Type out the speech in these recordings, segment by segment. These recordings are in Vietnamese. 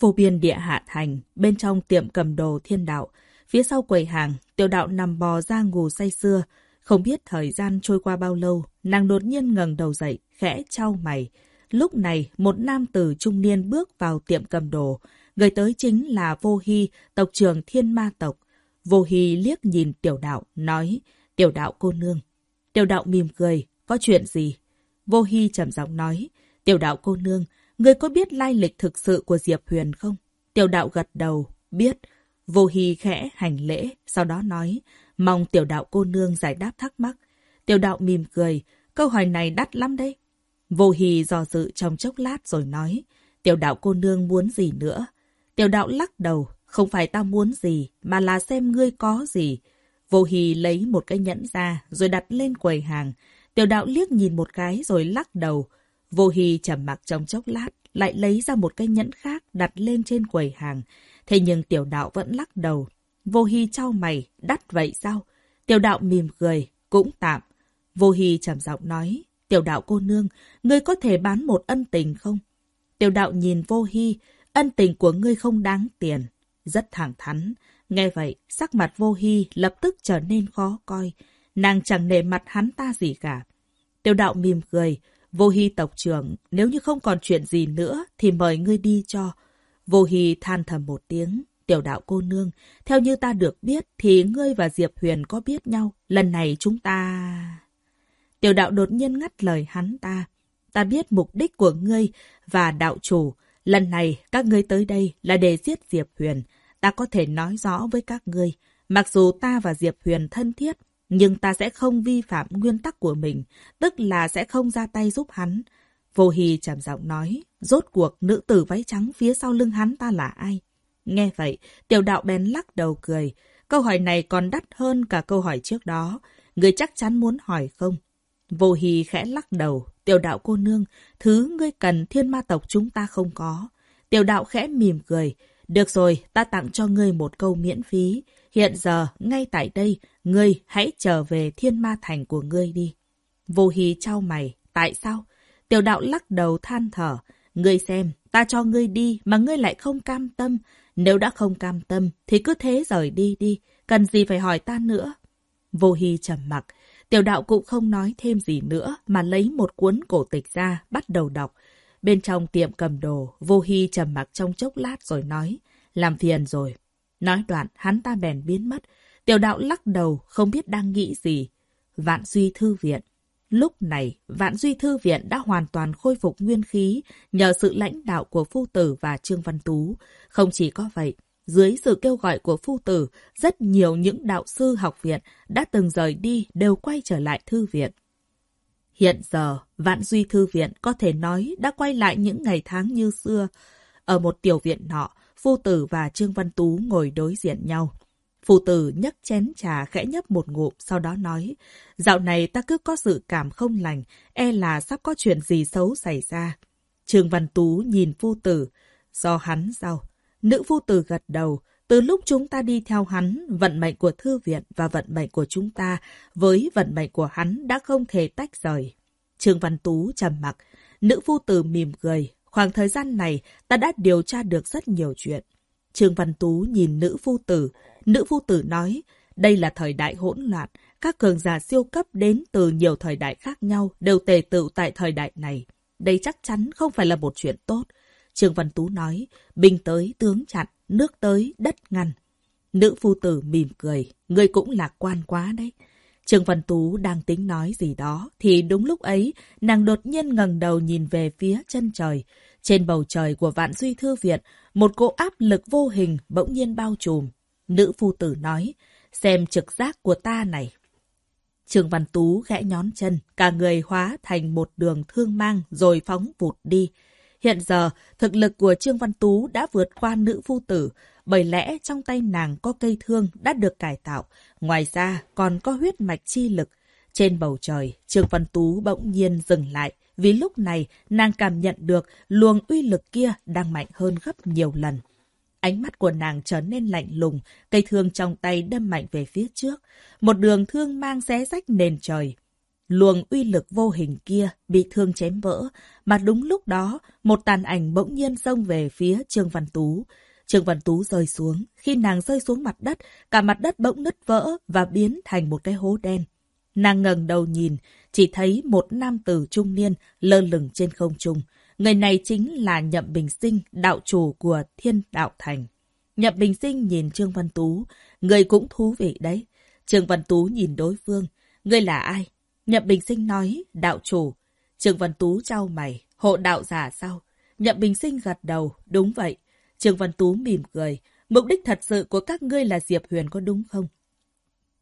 Vô biên địa hạ thành, bên trong tiệm cầm đồ thiên đạo, phía sau quầy hàng, tiểu đạo nằm bò ra ngủ say sưa. Không biết thời gian trôi qua bao lâu, nàng đột nhiên ngẩng đầu dậy, khẽ trao mày. Lúc này, một nam tử trung niên bước vào tiệm cầm đồ. Người tới chính là Vô Hy, tộc trưởng thiên ma tộc. Vô Hy liếc nhìn tiểu đạo, nói, tiểu đạo cô nương. Tiểu đạo mỉm cười, có chuyện gì? Vô Hy trầm giọng nói, tiểu đạo cô nương, Người có biết lai lịch thực sự của Diệp Huyền không? Tiểu đạo gật đầu, biết. Vô Hy khẽ hành lễ, sau đó nói, mong tiểu đạo cô nương giải đáp thắc mắc. Tiểu đạo mỉm cười, câu hỏi này đắt lắm đấy. Vô Hy dò dự trong chốc lát rồi nói, tiểu đạo cô nương muốn gì nữa? Tiểu đạo lắc đầu, không phải ta muốn gì, mà là xem ngươi có gì. Vô Hy lấy một cái nhẫn ra, rồi đặt lên quầy hàng. Tiểu đạo liếc nhìn một cái rồi lắc đầu, Vô Hy trầm mặc trong chốc lát, lại lấy ra một cái nhẫn khác đặt lên trên quầy hàng. Thế nhưng tiểu đạo vẫn lắc đầu. Vô Hy trao mày, đắt vậy sao? Tiểu đạo mỉm cười, cũng tạm. Vô Hy trầm giọng nói, tiểu đạo cô nương, ngươi có thể bán một ân tình không? Tiểu đạo nhìn Vô Hy, ân tình của ngươi không đáng tiền. Rất thẳng thắn. Nghe vậy, sắc mặt Vô Hy lập tức trở nên khó coi. Nàng chẳng nể mặt hắn ta gì cả. Tiểu đạo mỉm cười, Vô Hy tộc trưởng, nếu như không còn chuyện gì nữa thì mời ngươi đi cho. Vô Hy than thầm một tiếng. Tiểu đạo cô nương, theo như ta được biết thì ngươi và Diệp Huyền có biết nhau. Lần này chúng ta... Tiểu đạo đột nhiên ngắt lời hắn ta. Ta biết mục đích của ngươi và đạo chủ. Lần này các ngươi tới đây là để giết Diệp Huyền. Ta có thể nói rõ với các ngươi. Mặc dù ta và Diệp Huyền thân thiết, nhưng ta sẽ không vi phạm nguyên tắc của mình, tức là sẽ không ra tay giúp hắn. Vô Hy trầm giọng nói, rốt cuộc nữ tử váy trắng phía sau lưng hắn ta là ai? Nghe vậy, tiểu đạo bèn lắc đầu cười. Câu hỏi này còn đắt hơn cả câu hỏi trước đó. Người chắc chắn muốn hỏi không? Vô Hy khẽ lắc đầu. Tiểu đạo cô nương, thứ ngươi cần thiên ma tộc chúng ta không có. Tiểu đạo khẽ mỉm cười. Được rồi, ta tặng cho ngươi một câu miễn phí. Hiện giờ, ngay tại đây, ngươi hãy trở về thiên ma thành của ngươi đi. Vô hí trao mày, tại sao? Tiểu đạo lắc đầu than thở. Ngươi xem, ta cho ngươi đi mà ngươi lại không cam tâm. Nếu đã không cam tâm, thì cứ thế rời đi đi. Cần gì phải hỏi ta nữa? Vô Hy trầm mặc. Tiểu đạo cũng không nói thêm gì nữa mà lấy một cuốn cổ tịch ra, bắt đầu đọc. Bên trong tiệm cầm đồ, Vô Hy trầm mặc trong chốc lát rồi nói. Làm phiền rồi. Nói đoạn, hắn ta bèn biến mất. Tiểu đạo lắc đầu, không biết đang nghĩ gì. Vạn Duy Thư Viện Lúc này, Vạn Duy Thư Viện đã hoàn toàn khôi phục nguyên khí nhờ sự lãnh đạo của Phu Tử và Trương Văn Tú. Không chỉ có vậy, dưới sự kêu gọi của Phu Tử, rất nhiều những đạo sư học viện đã từng rời đi đều quay trở lại Thư Viện. Hiện giờ, Vạn Duy Thư Viện có thể nói đã quay lại những ngày tháng như xưa. Ở một tiểu viện nọ, Phu Tử và Trương Văn Tú ngồi đối diện nhau. Phu Tử nhấc chén trà khẽ nhấp một ngụm, sau đó nói, dạo này ta cứ có sự cảm không lành, e là sắp có chuyện gì xấu xảy ra. Trương Văn Tú nhìn Phu Tử, do hắn sao? Nữ Phu Tử gật đầu, từ lúc chúng ta đi theo hắn, vận mệnh của thư viện và vận mệnh của chúng ta với vận mệnh của hắn đã không thể tách rời. Trương Văn Tú trầm mặc, nữ phu tử mỉm cười, Khoảng thời gian này, ta đã điều tra được rất nhiều chuyện. Trương Văn Tú nhìn nữ phu tử. Nữ phu tử nói, đây là thời đại hỗn loạn. Các cường giả siêu cấp đến từ nhiều thời đại khác nhau đều tề tự tại thời đại này. Đây chắc chắn không phải là một chuyện tốt. Trương Văn Tú nói, binh tới tướng chặn, nước tới đất ngăn. Nữ phu tử mỉm cười, người cũng lạc quan quá đấy. Trương Văn Tú đang tính nói gì đó, thì đúng lúc ấy, nàng đột nhiên ngẩng đầu nhìn về phía chân trời. Trên bầu trời của Vạn Duy Thư Viện, một cỗ áp lực vô hình bỗng nhiên bao trùm. Nữ phu tử nói, xem trực giác của ta này. Trương Văn Tú gãy nhón chân, cả người hóa thành một đường thương mang rồi phóng vụt đi. Hiện giờ, thực lực của Trương Văn Tú đã vượt qua nữ phu tử, bởi lẽ trong tay nàng có cây thương đã được cải tạo, ngoài ra còn có huyết mạch chi lực. Trên bầu trời, Trương Văn Tú bỗng nhiên dừng lại, vì lúc này nàng cảm nhận được luồng uy lực kia đang mạnh hơn gấp nhiều lần. Ánh mắt của nàng trở nên lạnh lùng, cây thương trong tay đâm mạnh về phía trước. Một đường thương mang xé rách nền trời. Luồng uy lực vô hình kia bị thương chém vỡ, mà đúng lúc đó, một tàn ảnh bỗng nhiên xông về phía Trương Văn Tú. Trương Văn Tú rơi xuống, khi nàng rơi xuống mặt đất, cả mặt đất bỗng nứt vỡ và biến thành một cái hố đen. Nàng ngẩng đầu nhìn, chỉ thấy một nam tử trung niên lơ lửng trên không trung. Người này chính là Nhậm Bình Sinh, đạo chủ của Thiên Đạo Thành. Nhậm Bình Sinh nhìn Trương Văn Tú, người cũng thú vị đấy. Trương Văn Tú nhìn đối phương, người là ai? Nhậm Bình Sinh nói, đạo chủ. Trương Văn Tú trao mày, hộ đạo giả sao? Nhậm Bình Sinh gật đầu, đúng vậy. Trương Văn Tú mỉm cười, mục đích thật sự của các ngươi là Diệp Huyền có đúng không?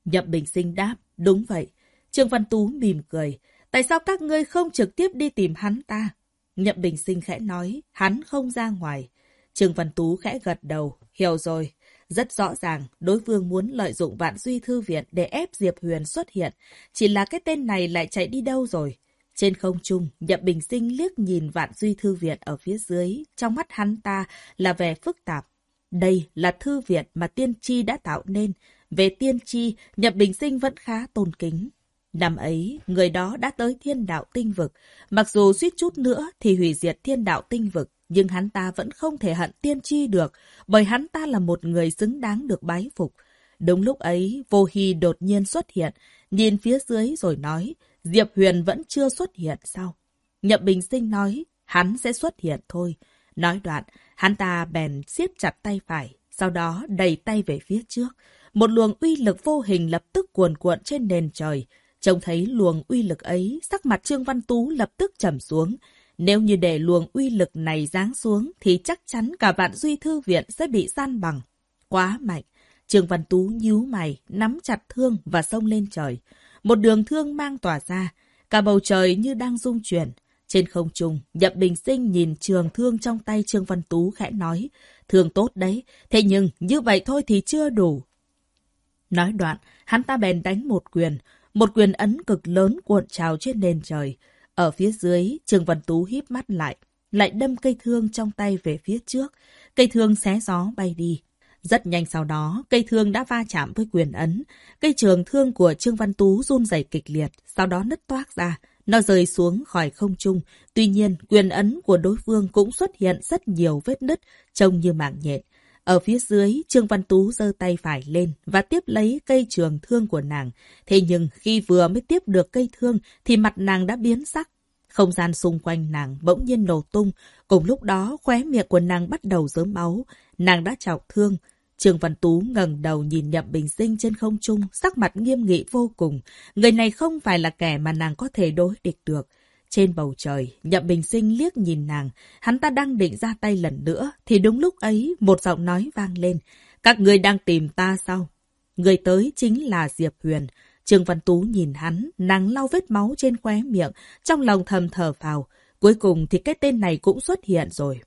Nhậm Bình Sinh đáp, đúng vậy. Trương Văn Tú mỉm cười, tại sao các ngươi không trực tiếp đi tìm hắn ta? Nhậm Bình Sinh khẽ nói, hắn không ra ngoài. Trương Văn Tú khẽ gật đầu, hiểu rồi. Rất rõ ràng, đối phương muốn lợi dụng Vạn Duy Thư Viện để ép Diệp Huyền xuất hiện. Chỉ là cái tên này lại chạy đi đâu rồi? Trên không trung, Nhậm Bình Sinh liếc nhìn Vạn Duy Thư Viện ở phía dưới. Trong mắt hắn ta là vẻ phức tạp. Đây là thư viện mà tiên tri đã tạo nên. Về tiên tri, Nhậm Bình Sinh vẫn khá tôn kính. Năm ấy, người đó đã tới thiên đạo tinh vực. Mặc dù suýt chút nữa thì hủy diệt thiên đạo tinh vực, nhưng hắn ta vẫn không thể hận tiên tri được, bởi hắn ta là một người xứng đáng được bái phục. Đúng lúc ấy, Vô Hy đột nhiên xuất hiện, nhìn phía dưới rồi nói, Diệp Huyền vẫn chưa xuất hiện sao? Nhậm Bình Sinh nói, hắn sẽ xuất hiện thôi. Nói đoạn, hắn ta bèn siết chặt tay phải, sau đó đẩy tay về phía trước. Một luồng uy lực vô hình lập tức cuồn cuộn trên nền trời, Trông thấy luồng uy lực ấy, sắc mặt Trương Văn Tú lập tức trầm xuống. Nếu như để luồng uy lực này giáng xuống, thì chắc chắn cả vạn duy thư viện sẽ bị san bằng. Quá mạnh. Trương Văn Tú nhíu mày, nắm chặt thương và xông lên trời. Một đường thương mang tỏa ra, cả bầu trời như đang rung chuyển. Trên không trung, Nhậm Bình Sinh nhìn trường thương trong tay Trương Văn Tú khẽ nói, thương tốt đấy, thế nhưng như vậy thôi thì chưa đủ. Nói đoạn, hắn ta bèn đánh một quyền, một quyền ấn cực lớn cuộn trào trên nền trời. Ở phía dưới, Trương Văn Tú híp mắt lại, lại đâm cây thương trong tay về phía trước. Cây thương xé gió bay đi. Rất nhanh sau đó, cây thương đã va chạm với quyền ấn. Cây trường thương của Trương Văn Tú run rẩy kịch liệt, sau đó nứt toác ra. Nó rơi xuống khỏi không trung. Tuy nhiên, quyền ấn của đối phương cũng xuất hiện rất nhiều vết nứt, trông như mạng nhện. Ở phía dưới, Trương Văn Tú giơ tay phải lên và tiếp lấy cây trường thương của nàng. Thế nhưng khi vừa mới tiếp được cây thương thì mặt nàng đã biến sắc. Không gian xung quanh nàng bỗng nhiên nổ tung. Cùng lúc đó khóe miệng của nàng bắt đầu dớm máu. Nàng đã chọc thương. Trương Văn Tú ngẩng đầu nhìn Nhậm Bình Sinh trên không trung, sắc mặt nghiêm nghị vô cùng. Người này không phải là kẻ mà nàng có thể đối địch được. Trên bầu trời, Nhậm Bình Sinh liếc nhìn nàng, hắn ta đang định ra tay lần nữa, thì đúng lúc ấy một giọng nói vang lên. Các người đang tìm ta sao? Người tới chính là Diệp Huyền. Trương Văn Tú nhìn hắn, nàng lau vết máu trên khóe miệng, trong lòng thầm thở phào. Cuối cùng thì cái tên này cũng xuất hiện rồi.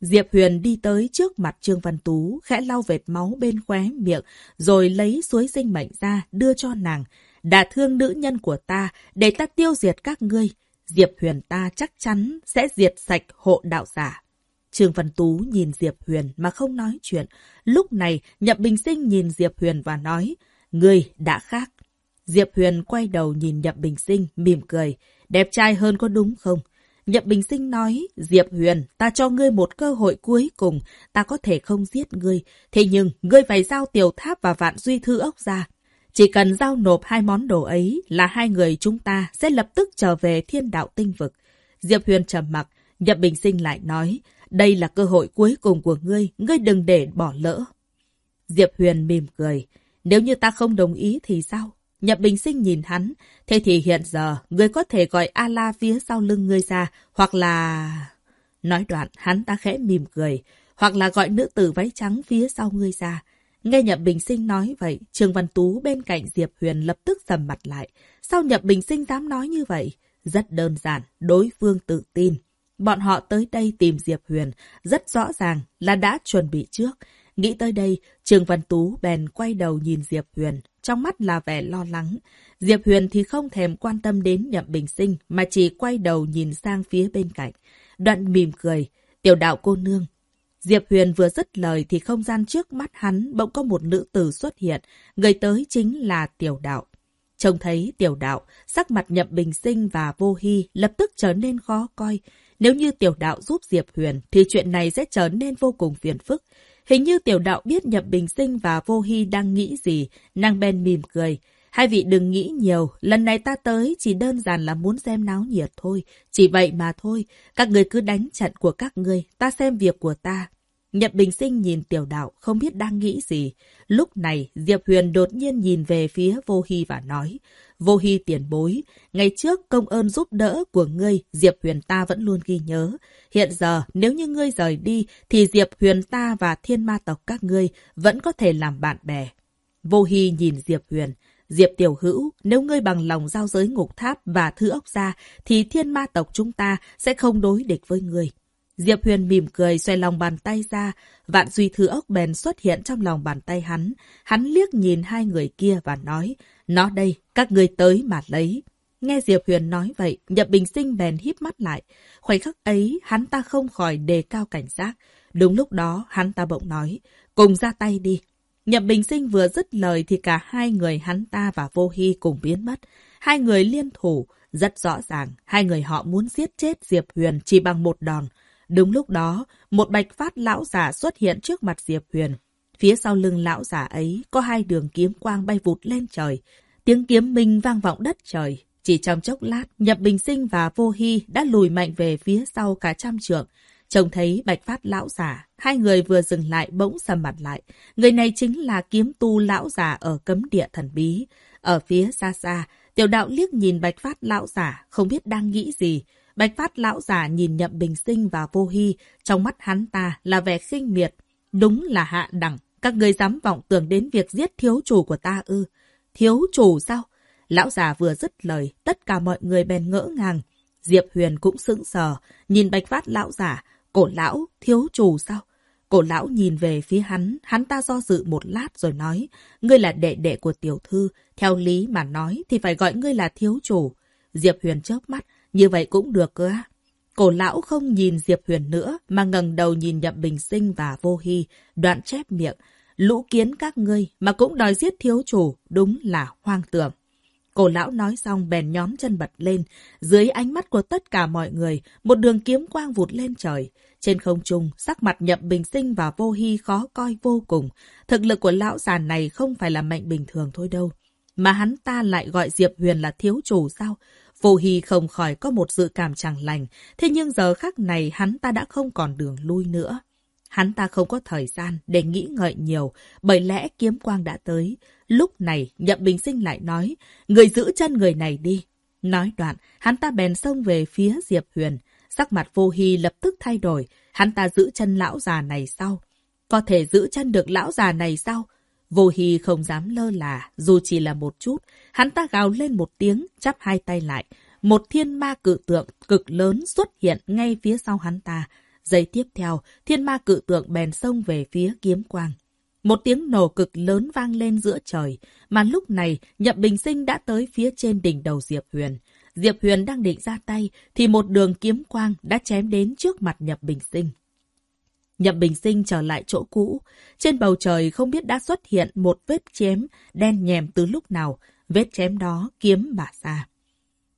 Diệp Huyền đi tới trước mặt Trương Văn Tú, khẽ lau vệt máu bên khóe miệng, rồi lấy suối sinh mệnh ra, đưa cho nàng. Đã thương nữ nhân của ta, để ta tiêu diệt các ngươi. Diệp Huyền ta chắc chắn sẽ diệt sạch hộ đạo giả. Trương Văn Tú nhìn Diệp Huyền mà không nói chuyện. Lúc này, Nhậm Bình Sinh nhìn Diệp Huyền và nói, Ngươi đã khác. Diệp Huyền quay đầu nhìn Nhậm Bình Sinh, mỉm cười. Đẹp trai hơn có đúng không? Nhậm Bình Sinh nói, Diệp Huyền, ta cho ngươi một cơ hội cuối cùng, ta có thể không giết ngươi. Thế nhưng, ngươi phải giao tiểu tháp và vạn duy thư ốc ra. Chỉ cần giao nộp hai món đồ ấy là hai người chúng ta sẽ lập tức trở về thiên đạo tinh vực. Diệp Huyền trầm mặc, Nhậm Bình Sinh lại nói, đây là cơ hội cuối cùng của ngươi, ngươi đừng để bỏ lỡ. Diệp Huyền mỉm cười, nếu như ta không đồng ý thì sao? Nhậm Bình Sinh nhìn hắn, thế thì hiện giờ người có thể gọi A-la phía sau lưng ngươi ra, hoặc là... Nói đoạn, hắn ta khẽ mỉm cười, hoặc là gọi nữ tử váy trắng phía sau ngươi ra. Nghe Nhậm Bình Sinh nói vậy, Trương Văn Tú bên cạnh Diệp Huyền lập tức sầm mặt lại. Sao Nhậm Bình Sinh dám nói như vậy? Rất đơn giản, đối phương tự tin. Bọn họ tới đây tìm Diệp Huyền, rất rõ ràng là đã chuẩn bị trước. Nghĩ tới đây, Trương Văn Tú bèn quay đầu nhìn Diệp Huyền, trong mắt là vẻ lo lắng. Diệp Huyền thì không thèm quan tâm đến Nhậm Bình Sinh, mà chỉ quay đầu nhìn sang phía bên cạnh. Đoạn mỉm cười, tiểu đạo cô nương. Diệp Huyền vừa dứt lời thì không gian trước mắt hắn bỗng có một nữ tử xuất hiện, người tới chính là tiểu đạo. Trông thấy tiểu đạo, sắc mặt Nhậm Bình Sinh và Vô Hy lập tức trở nên khó coi. Nếu như tiểu đạo giúp Diệp Huyền thì chuyện này sẽ trở nên vô cùng phiền phức. Hình như tiểu đạo biết nhập Bình Sinh và Vô Hy đang nghĩ gì, nàng ben mỉm cười. Hai vị đừng nghĩ nhiều, lần này ta tới chỉ đơn giản là muốn xem náo nhiệt thôi. Chỉ vậy mà thôi, các người cứ đánh trận của các người, ta xem việc của ta. Nhậm Bình Sinh nhìn tiểu đạo, không biết đang nghĩ gì. Lúc này, Diệp Huyền đột nhiên nhìn về phía Vô Hy và nói, Vô Hy tiền bối, ngày trước công ơn giúp đỡ của ngươi, Diệp Huyền ta vẫn luôn ghi nhớ. Hiện giờ, nếu như ngươi rời đi, thì Diệp Huyền ta và thiên ma tộc các ngươi vẫn có thể làm bạn bè. Vô Hy nhìn Diệp Huyền, Diệp Tiểu Hữu, nếu ngươi bằng lòng giao giới ngục tháp và Thư ốc ra, thì thiên ma tộc chúng ta sẽ không đối địch với ngươi. Diệp Huyền mỉm cười xoay lòng bàn tay ra, vạn duy thứ ốc bèn xuất hiện trong lòng bàn tay hắn. Hắn liếc nhìn hai người kia và nói, nó đây, các ngươi tới mà lấy. Nghe Diệp Huyền nói vậy, Nhậm Bình Sinh bèn híp mắt lại. Khoảnh khắc ấy, hắn ta không khỏi đề cao cảnh giác. Đúng lúc đó, hắn ta bỗng nói, cùng ra tay đi. Nhậm Bình Sinh vừa dứt lời thì cả hai người hắn ta và Vô Hy cùng biến mất. Hai người liên thủ, rất rõ ràng, hai người họ muốn giết chết Diệp Huyền chỉ bằng một đòn. Đúng lúc đó, một bạch phát lão giả xuất hiện trước mặt Diệp Huyền. Phía sau lưng lão giả ấy có hai đường kiếm quang bay vụt lên trời. Tiếng kiếm minh vang vọng đất trời. Chỉ trong chốc lát, Nhập Bình Sinh và Vô Hy đã lùi mạnh về phía sau cả trăm trượng. Trông thấy bạch phát lão giả, hai người vừa dừng lại bỗng sầm mặt lại. Người này chính là kiếm tu lão giả ở cấm địa thần bí. Ở phía xa xa, tiểu đạo liếc nhìn bạch phát lão giả, không biết đang nghĩ gì. Bạch phát lão giả nhìn nhậm bình sinh và vô hy, trong mắt hắn ta là vẻ khinh miệt. Đúng là hạ đẳng, các người dám vọng tưởng đến việc giết thiếu chủ của ta ư. Thiếu chủ sao? Lão già vừa dứt lời, tất cả mọi người bèn ngỡ ngàng. Diệp Huyền cũng sững sờ, nhìn bạch phát lão giả, cổ lão, thiếu chủ sao? Cổ lão nhìn về phía hắn, hắn ta do dự một lát rồi nói, ngươi là đệ đệ của tiểu thư, theo lý mà nói thì phải gọi ngươi là thiếu chủ. Diệp Huyền chớp mắt, như vậy cũng được cơ á. Cổ lão không nhìn Diệp Huyền nữa, mà ngẩng đầu nhìn Nhậm Bình Sinh và Vô Hy, đoạn chép miệng. Lũ kiến các ngươi mà cũng đòi giết thiếu chủ, đúng là hoang tưởng. Cổ lão nói xong bèn nhóm chân bật lên. Dưới ánh mắt của tất cả mọi người, một đường kiếm quang vụt lên trời. Trên không trung, sắc mặt Nhậm Bình Sinh và Vô Hy khó coi vô cùng. Thực lực của lão già này không phải là mạnh bình thường thôi đâu. Mà hắn ta lại gọi Diệp Huyền là thiếu chủ sao? Vô Hy không khỏi có một dự cảm chẳng lành, thế nhưng giờ khắc này hắn ta đã không còn đường lui nữa. Hắn ta không có thời gian để nghĩ ngợi nhiều, bởi lẽ kiếm quang đã tới. Lúc này, Nhậm Bình Sinh lại nói, người giữ chân người này đi. Nói đoạn, hắn ta bèn xông về phía Diệp Huyền. Sắc mặt vô hy lập tức thay đổi, hắn ta giữ chân lão già này sau. Có thể giữ chân được lão già này sao? Vô Hy không dám lơ là, dù chỉ là một chút. Hắn ta gào lên một tiếng, chắp hai tay lại. Một thiên ma cự tượng cực lớn xuất hiện ngay phía sau hắn ta. Giây tiếp theo, thiên ma cự tượng bèn xông về phía kiếm quang. Một tiếng nổ cực lớn vang lên giữa trời, mà lúc này Nhậm Bình Sinh đã tới phía trên đỉnh đầu Diệp Huyền. Diệp Huyền đang định ra tay, thì một đường kiếm quang đã chém đến trước mặt Nhậm Bình Sinh. Nhậm Bình Sinh trở lại chỗ cũ. Trên bầu trời không biết đã xuất hiện một vết chém đen nhèm từ lúc nào. Vết chém đó kiếm bà ra.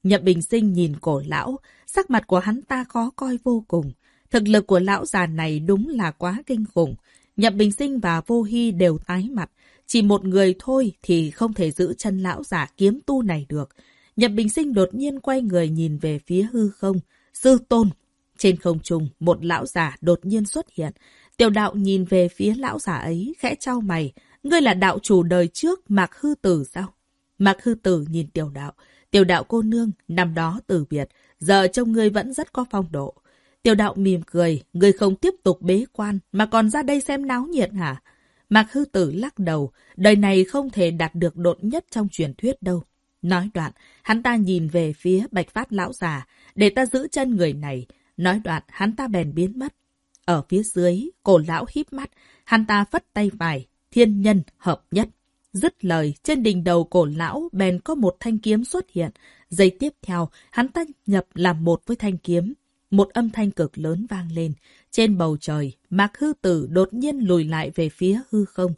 Nhậm Bình Sinh nhìn cổ lão, sắc mặt của hắn ta khó coi vô cùng. Thực lực của lão già này đúng là quá kinh khủng. Nhậm Bình Sinh và Vô Hy đều tái mặt. Chỉ một người thôi thì không thể giữ chân lão giả kiếm tu này được. Nhậm Bình Sinh đột nhiên quay người nhìn về phía hư không. Sư tôn, trên không trung, một lão giả đột nhiên xuất hiện. Tiểu đạo nhìn về phía lão giả ấy, khẽ trao mày. Ngươi là đạo chủ đời trước, Mạc Hư Tử sao? Mạc Hư Tử nhìn tiểu đạo. Tiểu đạo cô nương, năm đó từ biệt, giờ trông ngươi vẫn rất có phong độ. Tiểu đạo mỉm cười, ngươi không tiếp tục bế quan, mà còn ra đây xem náo nhiệt hả? Mạc Hư Tử lắc đầu, đời này không thể đạt được độn nhất trong truyền thuyết đâu. Nói đoạn, hắn ta nhìn về phía bạch phát lão già, để ta giữ chân người này, Nói đoạn, hắn ta bèn biến mất. Ở phía dưới, cổ lão híp mắt, hắn ta phất tay phải, thiên nhân hợp nhất. Dứt lời, trên đỉnh đầu cổ lão bèn có một thanh kiếm xuất hiện. Giây tiếp theo, hắn ta nhập làm một với thanh kiếm. Một âm thanh cực lớn vang lên. Trên bầu trời, mạc hư tử đột nhiên lùi lại về phía hư không.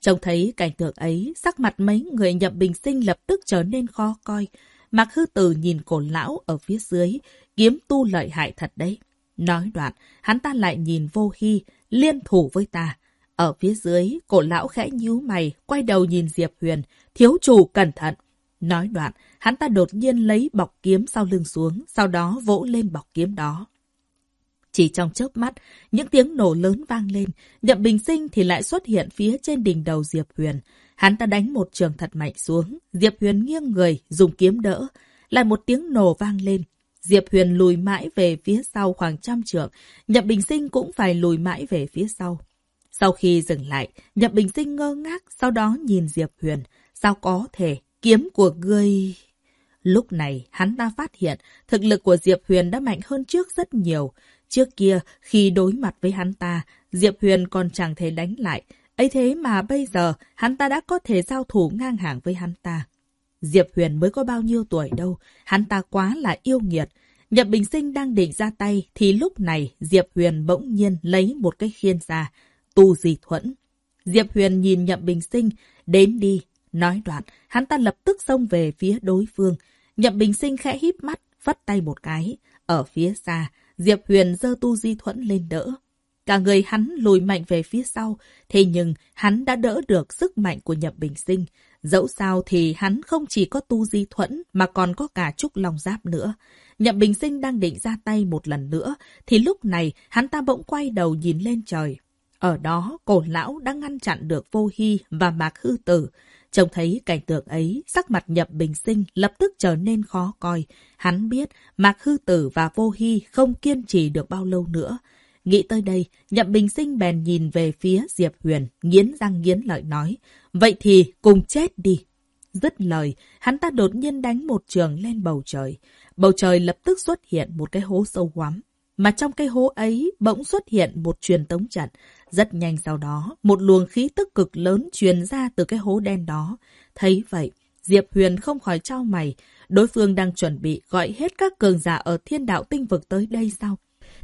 Trông thấy cảnh tượng ấy, sắc mặt mấy người nhậm bình sinh lập tức trở nên khó coi. Mạc hư từ nhìn cổ lão ở phía dưới, kiếm tu lợi hại thật đấy. Nói đoạn, hắn ta lại nhìn vô hy, liên thủ với ta. Ở phía dưới, cổ lão khẽ nhíu mày, quay đầu nhìn Diệp Huyền. Thiếu chủ cẩn thận. Nói đoạn, hắn ta đột nhiên lấy bọc kiếm sau lưng xuống, sau đó vỗ lên bọc kiếm đó. Chỉ trong chớp mắt, những tiếng nổ lớn vang lên, Nhậm Bình Sinh thì lại xuất hiện phía trên đỉnh đầu Diệp Huyền. Hắn ta đánh một trường thật mạnh xuống, Diệp Huyền nghiêng người, dùng kiếm đỡ. Lại một tiếng nổ vang lên. Diệp Huyền lùi mãi về phía sau khoảng trăm trượng, Nhậm Bình Sinh cũng phải lùi mãi về phía sau. Sau khi dừng lại, Nhậm Bình Sinh ngơ ngác, sau đó nhìn Diệp Huyền. Sao có thể, kiếm của ngươi... Lúc này, hắn ta phát hiện thực lực của Diệp Huyền đã mạnh hơn trước rất nhiều. Trước kia, khi đối mặt với hắn ta, Diệp Huyền còn chẳng thể đánh lại ấy thế mà bây giờ, hắn ta đã có thể giao thủ ngang hàng với hắn ta. Diệp Huyền mới có bao nhiêu tuổi đâu, hắn ta quá là yêu nghiệt. Nhậm Bình Sinh đang định ra tay, thì lúc này Diệp Huyền bỗng nhiên lấy một cái khiên ra, tu di thuẫn. Diệp Huyền nhìn Nhậm Bình Sinh, đến đi. Nói đoạn, hắn ta lập tức xông về phía đối phương. Nhậm Bình Sinh khẽ híp mắt, vắt tay một cái. Ở phía xa, Diệp Huyền giơ tu di thuẫn lên đỡ. Cả người hắn lùi mạnh về phía sau, thế nhưng hắn đã đỡ được sức mạnh của Nhậm Bình Sinh. Dẫu sao thì hắn không chỉ có tu di thuẫn mà còn có cả trúc long giáp nữa. Nhậm Bình Sinh đang định ra tay một lần nữa, thì lúc này hắn ta bỗng quay đầu nhìn lên trời. Ở đó, cổ lão đã ngăn chặn được vô hy và mạc hư tử. Trông thấy cảnh tượng ấy, sắc mặt nhậm bình sinh lập tức trở nên khó coi. Hắn biết mạc hư tử và vô hy không kiên trì được bao lâu nữa. Nghĩ tới đây, nhậm bình sinh bèn nhìn về phía Diệp Huyền, nghiến răng nghiến lợi nói. Vậy thì cùng chết đi. Dứt lời, hắn ta đột nhiên đánh một trường lên bầu trời. Bầu trời lập tức xuất hiện một cái hố sâu hoắm. Mà trong cái hố ấy bỗng xuất hiện một truyền tống trận. Rất nhanh sau đó, một luồng khí tức cực lớn truyền ra từ cái hố đen đó. Thấy vậy, Diệp Huyền không khỏi trao mày. Đối phương đang chuẩn bị gọi hết các cường giả ở thiên đạo tinh vực tới đây sao?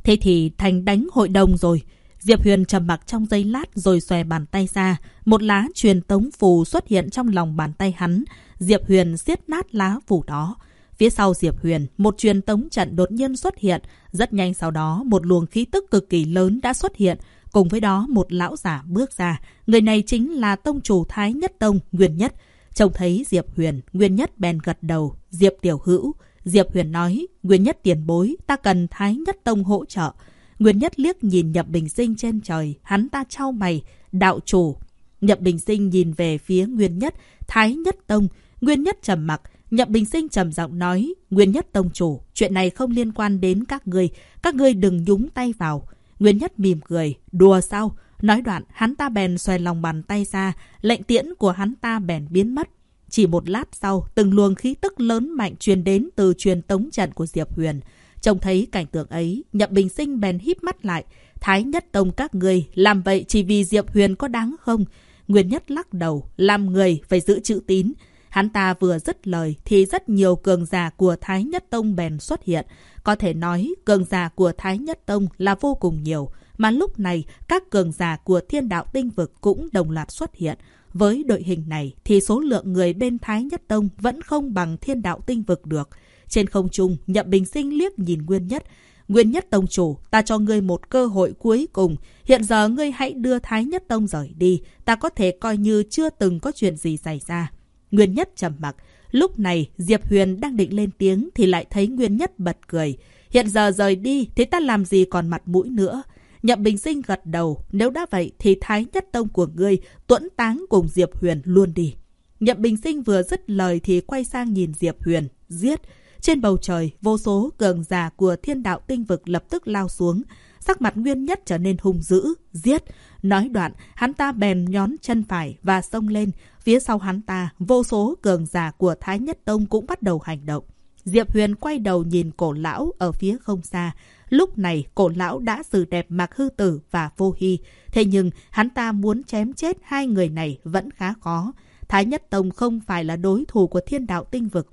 Thế thì thành đánh hội đồng rồi. Diệp Huyền trầm mặc trong giây lát rồi xòe bàn tay ra. Một lá truyền tống phù xuất hiện trong lòng bàn tay hắn. Diệp Huyền siết nát lá phù đó. Phía sau Diệp Huyền, một truyền tống trận đột nhiên xuất hiện. Rất nhanh sau đó, một luồng khí tức cực kỳ lớn đã xuất hiện. Cùng với đó, một lão giả bước ra. Người này chính là tông chủ Thái Nhất Tông, Nguyên Nhất. Trông thấy Diệp Huyền, Nguyên Nhất bèn gật đầu. Diệp Tiểu Hữu. Diệp Huyền nói, Nguyên Nhất tiền bối, ta cần Thái Nhất Tông hỗ trợ. Nguyên Nhất liếc nhìn Nhậm Bình Sinh trên trời, hắn ta trao mày, đạo chủ. Nhậm Bình Sinh nhìn về phía Nguyên Nhất, Thái Nhất Tông. Nguyên Nhất trầm mặc, Nhậm Bình Sinh trầm giọng nói, Nguyên Nhất Tông chủ, chuyện này không liên quan đến các ngươi, các ngươi đừng nhúng tay vào. Nguyên Nhất mỉm cười, đùa sao? Nói đoạn, hắn ta bèn xoay lòng bàn tay ra, lệnh tiễn của hắn ta bèn biến mất. Chỉ một lát sau, từng luồng khí tức lớn mạnh truyền đến từ truyền tống trận của Diệp Huyền. Trông thấy cảnh tượng ấy, Nhậm Bình Sinh bèn híp mắt lại. Thái Nhất Tông các người làm vậy chỉ vì Diệp Huyền có đáng không? Nguyên Nhất lắc đầu, làm người phải giữ chữ tín. Hắn ta vừa dứt lời thì rất nhiều cường giả của Thái Nhất Tông bèn xuất hiện. Có thể nói cường giả của Thái Nhất Tông là vô cùng nhiều. Mà lúc này các cường giả của thiên đạo tinh vực cũng đồng loạt xuất hiện. Với đội hình này thì số lượng người bên Thái Nhất Tông vẫn không bằng thiên đạo tinh vực được. Trên không trung, Nhậm Bình Sinh liếc nhìn Nguyên Nhất. Nguyên Nhất Tông chủ, ta cho ngươi một cơ hội cuối cùng. Hiện giờ ngươi hãy đưa Thái Nhất Tông rời đi. Ta có thể coi như chưa từng có chuyện gì xảy ra. Nguyên Nhất trầm mặc. Lúc này, Diệp Huyền đang định lên tiếng thì lại thấy Nguyên Nhất bật cười. Hiện giờ rời đi thì ta làm gì còn mặt mũi nữa. Nhậm Bình Sinh gật đầu. Nếu đã vậy thì Thái Nhất Tông của ngươi tuẫn táng cùng Diệp Huyền luôn đi. Nhậm Bình Sinh vừa dứt lời thì quay sang nhìn Diệp Huyền. Giết! Trên bầu trời, vô số cường giả của thiên đạo tinh vực lập tức lao xuống. Sắc mặt Nguyên Nhất trở nên hung dữ, giết. Nói đoạn, hắn ta bèn nhón chân phải và xông lên. Phía sau hắn ta, vô số cường giả của Thái Nhất Tông cũng bắt đầu hành động. Diệp Huyền quay đầu nhìn cổ lão ở phía không xa. Lúc này, cổ lão đã xử đẹp Mạc Hư Tử và Vô Hy. Thế nhưng, hắn ta muốn chém chết hai người này vẫn khá khó. Thái Nhất Tông không phải là đối thủ của thiên đạo tinh vực.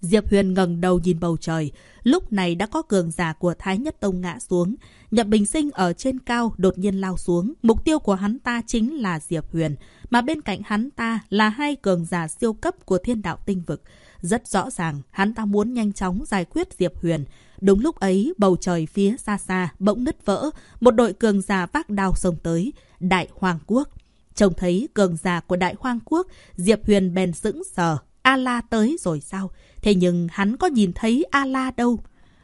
Diệp Huyền ngẩng đầu nhìn bầu trời. Lúc này đã có cường giả của Thái Nhất Tông ngã xuống. Nhậm Bình Sinh ở trên cao đột nhiên lao xuống. Mục tiêu của hắn ta chính là Diệp Huyền. Mà bên cạnh hắn ta là hai cường giả siêu cấp của thiên đạo tinh vực. Rất rõ ràng, hắn ta muốn nhanh chóng giải quyết Diệp Huyền. Đúng lúc ấy, bầu trời phía xa xa bỗng nứt vỡ. Một đội cường giả vác đao xông tới. Đại Hoàng Quốc. Trông thấy cường giả của Đại Hoàng Quốc, Diệp Huyền bèn sững sờ. A-la tới rồi sao? Thế nhưng hắn có nhìn thấy A-la đâu?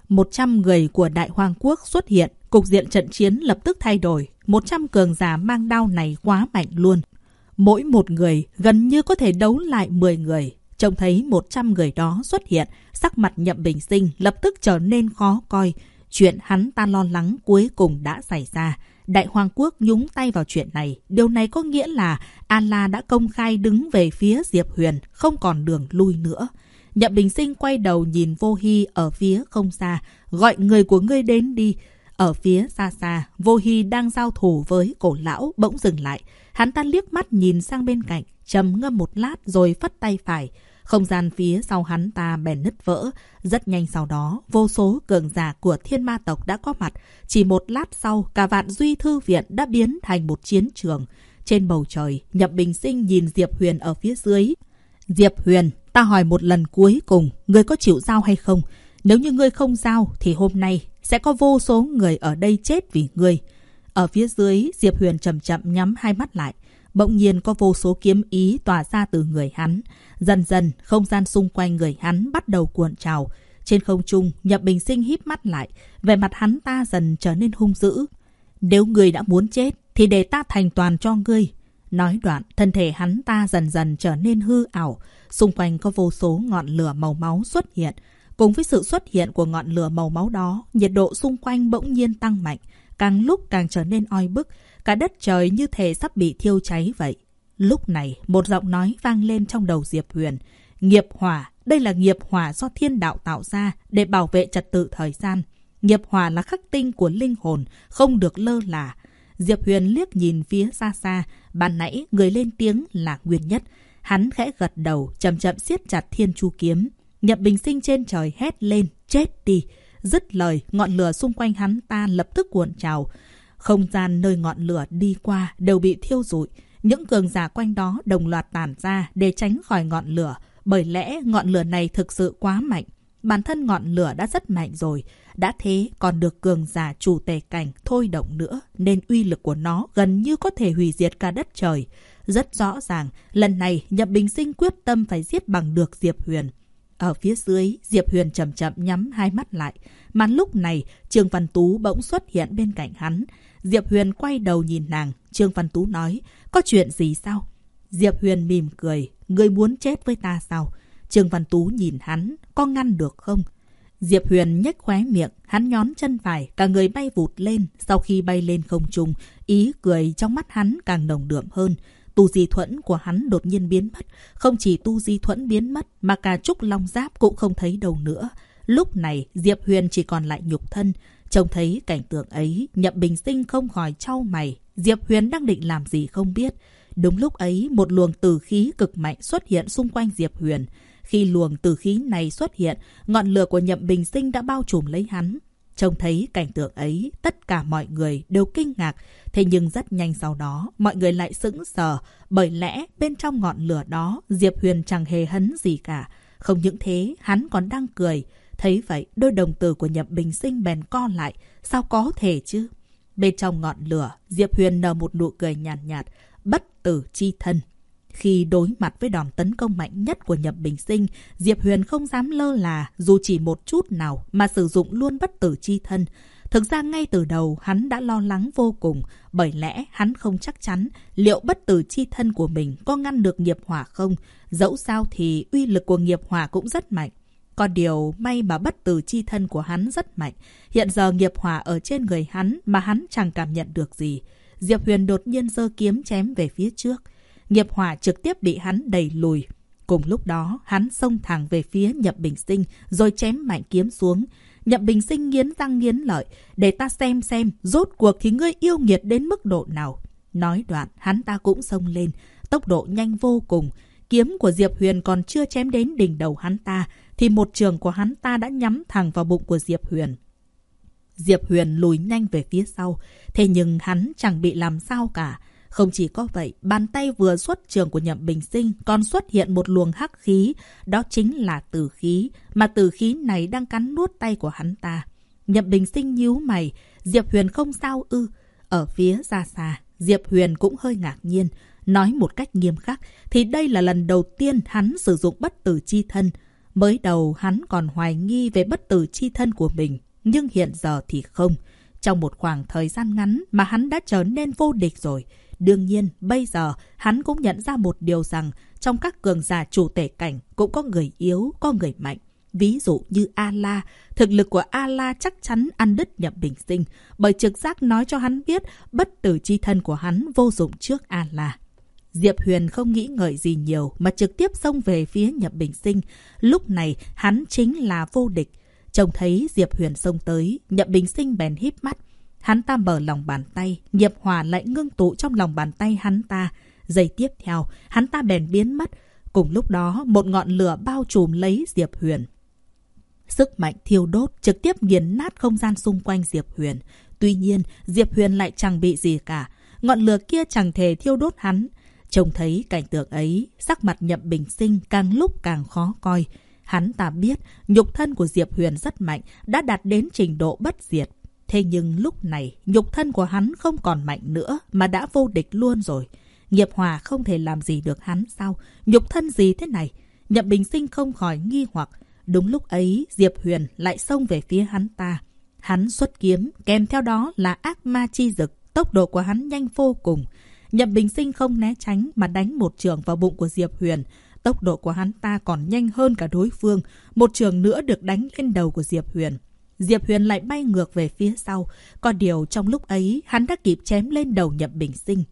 Một trăm người của Đại Hoàng Quốc xuất hiện, cục diện trận chiến lập tức thay đổi. Một trăm cường giả mang đao này quá mạnh luôn. Mỗi một người gần như có thể đấu lại 10 người. Trông thấy 100 người đó xuất hiện, sắc mặt nhậm bình sinh lập tức trở nên khó coi. Chuyện hắn ta lo lắng cuối cùng đã xảy ra. Đại Hoàng Quốc nhúng tay vào chuyện này. Điều này có nghĩa là ala đã công khai đứng về phía Diệp Huyền, không còn đường lui nữa. Nhậm Bình Sinh quay đầu nhìn Vô Hy ở phía không xa, gọi người của ngươi đến đi. Ở phía xa xa, Vô Hy đang giao thủ với cổ lão bỗng dừng lại. Hắn ta liếc mắt nhìn sang bên cạnh, trầm ngâm một lát rồi phất tay phải. Không gian phía sau hắn ta bèn nứt vỡ. Rất nhanh sau đó, vô số cường giả của thiên ma tộc đã có mặt. Chỉ một lát sau, cả vạn duy thư viện đã biến thành một chiến trường. Trên bầu trời, Nhậm Bình Sinh nhìn Diệp Huyền ở phía dưới. Diệp Huyền, ta hỏi một lần cuối cùng, ngươi có chịu giao hay không? Nếu như ngươi không giao, thì hôm nay sẽ có vô số người ở đây chết vì ngươi. Ở phía dưới, Diệp Huyền chậm chậm nhắm hai mắt lại. Bỗng nhiên có vô số kiếm ý tỏa ra từ người hắn. Dần dần, không gian xung quanh người hắn bắt đầu cuộn trào. Trên không trung, Nhậm Bình Sinh híp mắt lại. Về mặt hắn ta dần trở nên hung dữ. Nếu người đã muốn chết, thì để ta thành toàn cho ngươi. Nói đoạn, thân thể hắn ta dần dần trở nên hư ảo. Xung quanh có vô số ngọn lửa màu máu xuất hiện. Cùng với sự xuất hiện của ngọn lửa màu máu đó, nhiệt độ xung quanh bỗng nhiên tăng mạnh. Càng lúc càng trở nên oi bức, cả đất trời như thể sắp bị thiêu cháy vậy. Lúc này, một giọng nói vang lên trong đầu Diệp Huyền. Nghiệp hỏa, đây là nghiệp hỏa do thiên đạo tạo ra để bảo vệ trật tự thời gian. Nghiệp hỏa là khắc tinh của linh hồn, không được lơ là. Diệp Huyền liếc nhìn phía xa xa, ban nãy người lên tiếng là Nguyên Nhất. Hắn khẽ gật đầu, chậm chậm siết chặt thiên chu kiếm. Nhập bình sinh trên trời hét lên, chết đi. Dứt lời, ngọn lửa xung quanh hắn ta lập tức cuộn trào. Không gian nơi ngọn lửa đi qua đều bị thiêu rụi. Những cường giả quanh đó đồng loạt tản ra để tránh khỏi ngọn lửa. Bởi lẽ ngọn lửa này thực sự quá mạnh. Bản thân ngọn lửa đã rất mạnh rồi. Đã thế còn được cường giả chủ tề cảnh thôi động nữa. Nên uy lực của nó gần như có thể hủy diệt cả đất trời. Rất rõ ràng, lần này Nhậm Bình Sinh quyết tâm phải giết bằng được Diệp Huyền. Ở phía dưới, Diệp Huyền chậm chậm nhắm hai mắt lại. Mà lúc này, Trương Văn Tú bỗng xuất hiện bên cạnh hắn. Diệp Huyền quay đầu nhìn nàng. Trương Văn Tú nói, có chuyện gì sao? Diệp Huyền mỉm cười, ngươi muốn chết với ta sao? Trương Văn Tú nhìn hắn, có ngăn được không? Diệp Huyền nhếch khóe miệng, hắn nhón chân phải, cả người bay vụt lên. Sau khi bay lên không trung, ý cười trong mắt hắn càng nồng đượm hơn. Tu di thuẫn của hắn đột nhiên biến mất. Không chỉ tu di thuẫn biến mất, mà cả trúc long giáp cũng không thấy đâu nữa. Lúc này, Diệp Huyền chỉ còn lại nhục thân. Trông thấy cảnh tượng ấy, Nhậm Bình Sinh không khỏi trao mày. Diệp Huyền đang định làm gì không biết. Đúng lúc ấy, một luồng tử khí cực mạnh xuất hiện xung quanh Diệp Huyền. Khi luồng tử khí này xuất hiện, ngọn lửa của Nhậm Bình Sinh đã bao trùm lấy hắn. Trông thấy cảnh tượng ấy, tất cả mọi người đều kinh ngạc. Thế nhưng rất nhanh sau đó, mọi người lại sững sờ. Bởi lẽ, bên trong ngọn lửa đó, Diệp Huyền chẳng hề hấn gì cả. Không những thế, hắn còn đang cười. Thấy vậy, đôi đồng tử của Nhậm Bình Sinh bèn co lại. Sao có thể chứ? Bên trong ngọn lửa, Diệp Huyền nở một nụ cười nhàn nhạt, nhạt, bất tử chi thân. Khi đối mặt với đòn tấn công mạnh nhất của Nhậm Bình Sinh, Diệp Huyền không dám lơ là dù chỉ một chút nào mà sử dụng luôn bất tử chi thân. Thực ra ngay từ đầu hắn đã lo lắng vô cùng, bởi lẽ hắn không chắc chắn liệu bất tử chi thân của mình có ngăn được nghiệp hỏa không. Dẫu sao thì uy lực của nghiệp hỏa cũng rất mạnh. Có điều may mà bất tử chi thân của hắn rất mạnh. Hiện giờ nghiệp hỏa ở trên người hắn mà hắn chẳng cảm nhận được gì. Diệp Huyền đột nhiên giơ kiếm chém về phía trước. Nghiệp hỏa trực tiếp bị hắn đẩy lùi. Cùng lúc đó, hắn xông thẳng về phía Nhậm Bình Sinh, rồi chém mạnh kiếm xuống. Nhậm Bình Sinh nghiến răng nghiến lợi, để ta xem xem, rốt cuộc thì ngươi yêu nghiệt đến mức độ nào. Nói đoạn, hắn ta cũng xông lên, tốc độ nhanh vô cùng. Kiếm của Diệp Huyền còn chưa chém đến đỉnh đầu hắn ta, thì một trường của hắn ta đã nhắm thẳng vào bụng của Diệp Huyền. Diệp Huyền lùi nhanh về phía sau, thế nhưng hắn chẳng bị làm sao cả. Không chỉ có vậy, bàn tay vừa xuất trường của Nhậm Bình Sinh còn xuất hiện một luồng hắc khí, đó chính là tử khí, mà tử khí này đang cắn nuốt tay của hắn ta. Nhậm Bình Sinh nhíu mày, Diệp Huyền không sao ư. Ở phía xa xa, Diệp Huyền cũng hơi ngạc nhiên, nói một cách nghiêm khắc thì đây là lần đầu tiên hắn sử dụng bất tử chi thân. Mới đầu hắn còn hoài nghi về bất tử chi thân của mình, nhưng hiện giờ thì không. Trong một khoảng thời gian ngắn mà hắn đã trở nên vô địch rồi. Đương nhiên, bây giờ hắn cũng nhận ra một điều rằng trong các cường giả chủ tể cảnh cũng có người yếu, có người mạnh. Ví dụ như A-La, thực lực của A-La chắc chắn ăn đứt nhậm bình sinh, bởi trực giác nói cho hắn biết bất tử chi thân của hắn vô dụng trước A-La. Diệp Huyền không nghĩ ngợi gì nhiều mà trực tiếp xông về phía nhậm bình sinh. Lúc này hắn chính là vô địch. Trông thấy Diệp Huyền xông tới, nhậm bình sinh bèn híp mắt. Hắn ta mở lòng bàn tay, nghiệp hỏa lại ngưng tụ trong lòng bàn tay hắn ta. Giây tiếp theo, hắn ta bèn biến mất. Cùng lúc đó, một ngọn lửa bao trùm lấy Diệp Huyền. Sức mạnh thiêu đốt trực tiếp nghiền nát không gian xung quanh Diệp Huyền. Tuy nhiên, Diệp Huyền lại chẳng bị gì cả. Ngọn lửa kia chẳng thể thiêu đốt hắn. Trông thấy cảnh tượng ấy, sắc mặt nhậm bình sinh càng lúc càng khó coi. Hắn ta biết nhục thân của Diệp Huyền rất mạnh, đã đạt đến trình độ bất diệt. Thế nhưng lúc này, nhục thân của hắn không còn mạnh nữa mà đã vô địch luôn rồi. Nghiệp hòa không thể làm gì được hắn sao? Nhục thân gì thế này? Nhậm Bình Sinh không khỏi nghi hoặc. Đúng lúc ấy, Diệp Huyền lại xông về phía hắn ta. Hắn xuất kiếm, kèm theo đó là ác ma chi dực. Tốc độ của hắn nhanh vô cùng. Nhậm Bình Sinh không né tránh mà đánh một trường vào bụng của Diệp Huyền. Tốc độ của hắn ta còn nhanh hơn cả đối phương. Một trường nữa được đánh lên đầu của Diệp Huyền. Diệp Huyền lại bay ngược về phía sau. Có điều trong lúc ấy, hắn đã kịp chém lên đầu Nhậm Bình Sinh.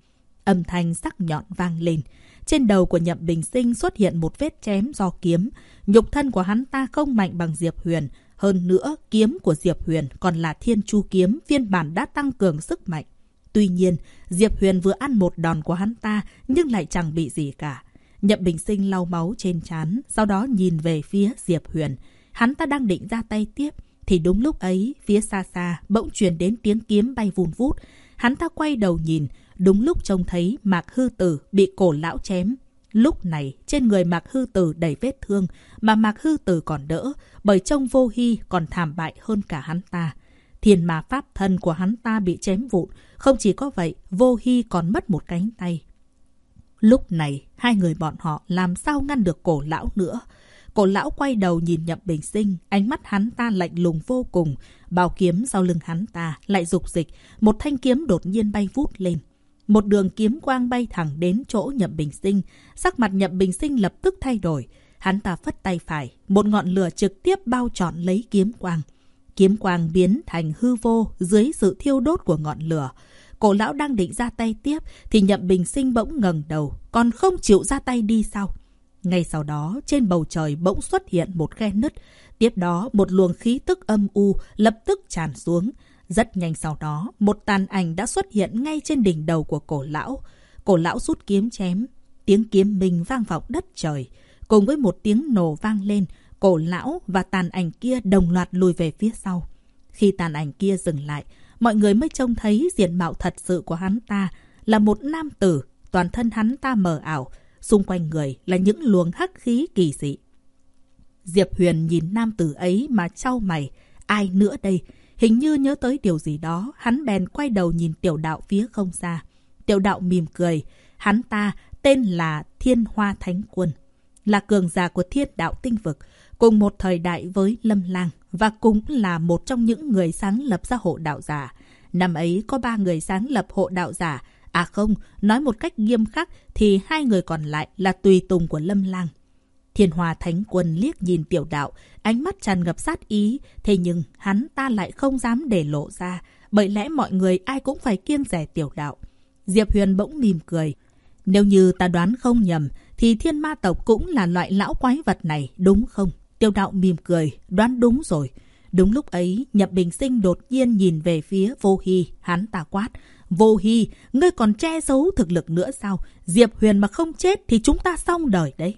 Âm thanh sắc nhọn vang lên. Trên đầu của Nhậm Bình Sinh xuất hiện một vết chém do kiếm. Nhục thân của hắn ta không mạnh bằng Diệp Huyền. Hơn nữa, kiếm của Diệp Huyền còn là thiên chu kiếm phiên bản đã tăng cường sức mạnh. Tuy nhiên, Diệp Huyền vừa ăn một đòn của hắn ta nhưng lại chẳng bị gì cả. Nhậm Bình Sinh lau máu trên trán, sau đó nhìn về phía Diệp Huyền. Hắn ta đang định ra tay tiếp, thì đúng lúc ấy, phía xa xa, bỗng truyền đến tiếng kiếm bay vùn vút. Hắn ta quay đầu nhìn, đúng lúc trông thấy Mạc Hư Tử bị cổ lão chém. Lúc này, trên người Mạc Hư Tử đầy vết thương, mà Mạc Hư Tử còn đỡ, bởi trông vô hy còn thảm bại hơn cả hắn ta. Thiên ma pháp thân của hắn ta bị chém vụn, không chỉ có vậy, vô hy còn mất một cánh tay. Lúc này, hai người bọn họ làm sao ngăn được cổ lão nữa. Cổ lão quay đầu nhìn Nhậm Bình Sinh, ánh mắt hắn ta lạnh lùng vô cùng. Bao kiếm sau lưng hắn ta lại rục dịch, một thanh kiếm đột nhiên bay vút lên. Một đường kiếm quang bay thẳng đến chỗ Nhậm Bình Sinh, sắc mặt Nhậm Bình Sinh lập tức thay đổi. Hắn ta phất tay phải, một ngọn lửa trực tiếp bao trọn lấy kiếm quang. Kiếm quang biến thành hư vô dưới sự thiêu đốt của ngọn lửa. Cổ lão đang định ra tay tiếp thì Nhậm Bình Sinh bỗng ngẩng đầu, còn không chịu ra tay đi sau. Ngay sau đó, trên bầu trời bỗng xuất hiện một khe nứt. Tiếp đó, một luồng khí tức âm u lập tức tràn xuống. Rất nhanh sau đó, một tàn ảnh đã xuất hiện ngay trên đỉnh đầu của cổ lão. Cổ lão rút kiếm chém. Tiếng kiếm mình vang vọng đất trời. Cùng với một tiếng nổ vang lên, cổ lão và tàn ảnh kia đồng loạt lùi về phía sau. Khi tàn ảnh kia dừng lại, mọi người mới trông thấy diện mạo thật sự của hắn ta là một nam tử, toàn thân hắn ta mờ ảo, xung quanh người là những luồng hắc khí kỳ dị. Diệp Huyền nhìn nam tử ấy mà trao mày, ai nữa đây? Hình như nhớ tới điều gì đó, hắn bèn quay đầu nhìn tiểu đạo phía không xa. Tiểu đạo mỉm cười, hắn ta tên là Thiên Hoa Thánh Quân, là cường giả của thiên đạo tinh vực, cùng một thời đại với Lâm Lang và cũng là một trong những người sáng lập ra hộ đạo giả. Năm ấy có ba người sáng lập hộ đạo giả, à không, nói một cách nghiêm khắc thì hai người còn lại là tùy tùng của Lâm Lang. Thiên Hòa Thánh Quân liếc nhìn tiểu đạo, ánh mắt tràn ngập sát ý, thế nhưng hắn ta lại không dám để lộ ra, bởi lẽ mọi người ai cũng phải kiêng rẻ tiểu đạo. Diệp Huyền bỗng mỉm cười. Nếu như ta đoán không nhầm, thì thiên ma tộc cũng là loại lão quái vật này, đúng không? Tiêu đạo mỉm cười, đoán đúng rồi. Đúng lúc ấy, Nhậm Bình Sinh đột nhiên nhìn về phía Vô Hy, hắn ta quát. Vô Hy, ngươi còn che giấu thực lực nữa sao? Diệp Huyền mà không chết thì chúng ta xong đời đấy.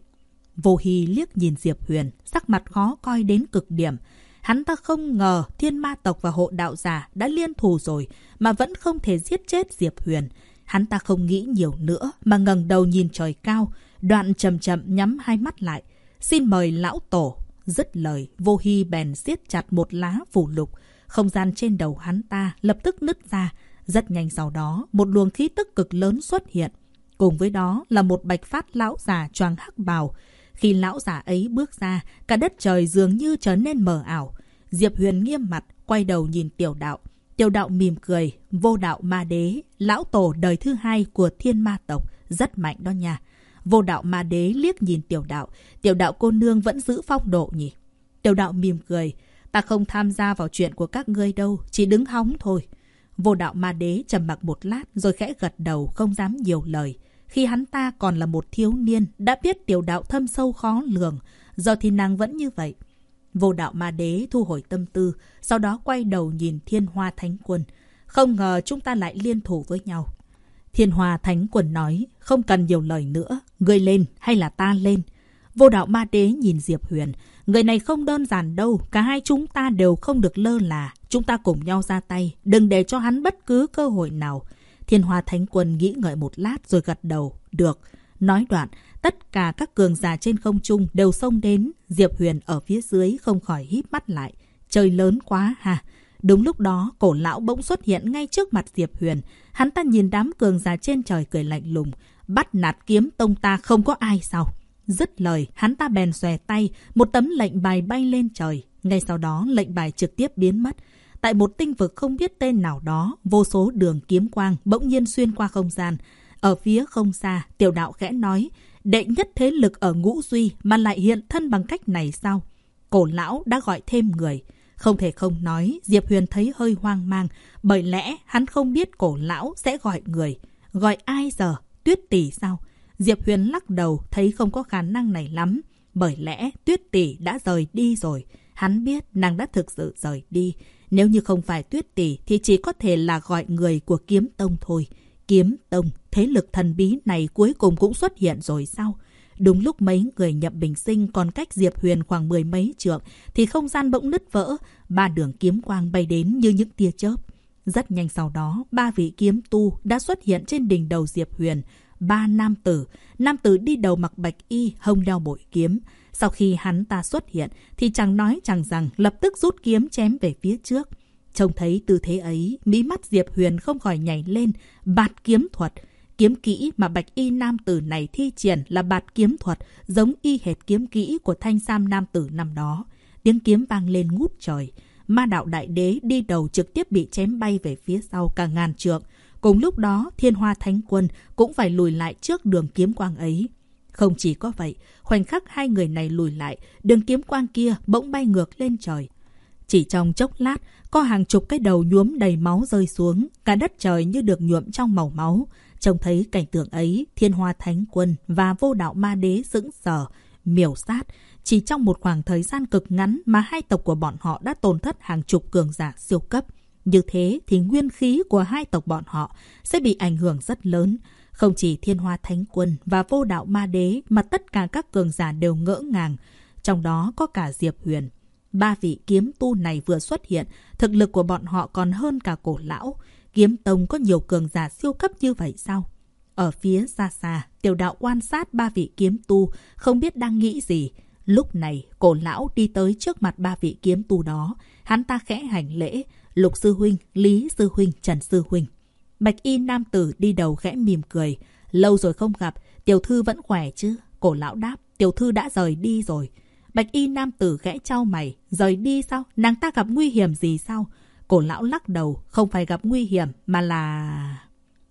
Vô Hy liếc nhìn Diệp Huyền, sắc mặt khó coi đến cực điểm. Hắn ta không ngờ thiên ma tộc và hộ đạo giả đã liên thù rồi mà vẫn không thể giết chết Diệp Huyền. Hắn ta không nghĩ nhiều nữa mà ngẩng đầu nhìn trời cao, đoạn chậm chậm nhắm hai mắt lại. Xin mời lão tổ. Dứt lời, vô hy bèn siết chặt một lá phủ lục. Không gian trên đầu hắn ta lập tức nứt ra. Rất nhanh sau đó, một luồng khí tức cực lớn xuất hiện. Cùng với đó là một bạch phát lão già choàng hắc bào. Khi lão già ấy bước ra, cả đất trời dường như trở nên mờ ảo. Diệp Huyền nghiêm mặt, quay đầu nhìn tiểu đạo. Tiểu đạo mỉm cười, vô đạo ma đế, lão tổ đời thứ hai của thiên ma tộc, rất mạnh đó nha. Vô đạo ma đế liếc nhìn tiểu đạo, tiểu đạo cô nương vẫn giữ phong độ nhỉ. Tiểu đạo mỉm cười, ta không tham gia vào chuyện của các ngươi đâu, chỉ đứng hóng thôi. Vô đạo ma đế trầm mặc một lát rồi khẽ gật đầu không dám nhiều lời. Khi hắn ta còn là một thiếu niên, đã biết tiểu đạo thâm sâu khó lường, giờ thì nàng vẫn như vậy. Vô đạo ma đế thu hồi tâm tư, sau đó quay đầu nhìn thiên hoa thánh quân. Không ngờ chúng ta lại liên thủ với nhau. Thiên hoa thánh quân nói, không cần nhiều lời nữa, ngươi lên hay là ta lên. Vô đạo ma đế nhìn Diệp Huyền, người này không đơn giản đâu, cả hai chúng ta đều không được lơ là. Chúng ta cùng nhau ra tay, đừng để cho hắn bất cứ cơ hội nào. Thiên hoa thánh quân nghĩ ngợi một lát rồi gật đầu, được. Nói đoạn, tất cả các cường giả trên không trung đều xông đến. Diệp Huyền ở phía dưới không khỏi híp mắt lại. Trời lớn quá hà. Đúng lúc đó, cổ lão bỗng xuất hiện ngay trước mặt Diệp Huyền. Hắn ta nhìn đám cường giả trên trời cười lạnh lùng. Bắt nạt kiếm tông ta không có ai sao? Dứt lời, hắn ta bèn xòe tay, một tấm lệnh bài bay lên trời. Ngay sau đó, lệnh bài trực tiếp biến mất. Tại một tinh vực không biết tên nào đó, vô số đường kiếm quang bỗng nhiên xuyên qua không gian. Ở phía không xa, tiểu đạo khẽ nói, đệ nhất thế lực ở ngũ duy mà lại hiện thân bằng cách này sao? Cổ lão đã gọi thêm người. Không thể không nói, Diệp Huyền thấy hơi hoang mang, bởi lẽ hắn không biết cổ lão sẽ gọi người. Gọi ai giờ? Tuyết tỷ sao? Diệp Huyền lắc đầu, thấy không có khả năng này lắm. Bởi lẽ Tuyết tỷ đã rời đi rồi. Hắn biết nàng đã thực sự rời đi. Nếu như không phải Tuyết tỷ thì chỉ có thể là gọi người của kiếm tông thôi. Kiếm tông, thế lực thần bí này cuối cùng cũng xuất hiện rồi sao? Đúng lúc mấy người nhậm bình sinh còn cách Diệp Huyền khoảng mười mấy trượng thì không gian bỗng nứt vỡ, ba đường kiếm quang bay đến như những tia chớp. Rất nhanh sau đó, ba vị kiếm tu đã xuất hiện trên đỉnh đầu Diệp Huyền. Ba nam tử, nam tử đi đầu mặc bạch y, hông đeo bội kiếm. Sau khi hắn ta xuất hiện thì chẳng nói chẳng rằng lập tức rút kiếm chém về phía trước. Trông thấy tư thế ấy, mí mắt Diệp Huyền không khỏi nhảy lên, bạt kiếm thuật. Kiếm kỹ mà bạch y nam tử này thi triển là bạt kiếm thuật, giống y hệt kiếm kỹ của thanh sam nam tử năm đó. Tiếng kiếm vang lên ngút trời. Ma đạo đại đế đi đầu trực tiếp bị chém bay về phía sau cả ngàn trượng. Cùng lúc đó, thiên hoa thánh quân cũng phải lùi lại trước đường kiếm quang ấy. Không chỉ có vậy, khoảnh khắc hai người này lùi lại, đường kiếm quang kia bỗng bay ngược lên trời. Chỉ trong chốc lát, có hàng chục cái đầu nhuốm đầy máu rơi xuống, cả đất trời như được nhuộm trong màu máu. Trông thấy cảnh tượng ấy, thiên hoa thánh quân và vô đạo ma đế sững sờ, miểu sát. Chỉ trong một khoảng thời gian cực ngắn mà hai tộc của bọn họ đã tổn thất hàng chục cường giả siêu cấp. Như thế thì nguyên khí của hai tộc bọn họ sẽ bị ảnh hưởng rất lớn. Không chỉ thiên hoa thánh quân và vô đạo ma đế mà tất cả các cường giả đều ngỡ ngàng. Trong đó có cả Diệp Huyền. Ba vị kiếm tu này vừa xuất hiện, thực lực của bọn họ còn hơn cả cổ lão. Kiếm tông có nhiều cường giả siêu cấp như vậy sao? Ở phía xa xa, tiểu đạo quan sát ba vị kiếm tu, không biết đang nghĩ gì. Lúc này, cổ lão đi tới trước mặt ba vị kiếm tu đó. Hắn ta khẽ hành lễ, Lục Sư Huynh, Lý Sư Huynh, Trần Sư Huynh. Bạch y nam tử đi đầu khẽ mỉm cười. Lâu rồi không gặp, tiểu thư vẫn khỏe chứ? Cổ lão đáp, tiểu thư đã rời đi rồi. Bạch y nam tử khẽ trao mày, rời đi sao? Nàng ta gặp nguy hiểm gì sao? Cổ lão lắc đầu, không phải gặp nguy hiểm, mà là...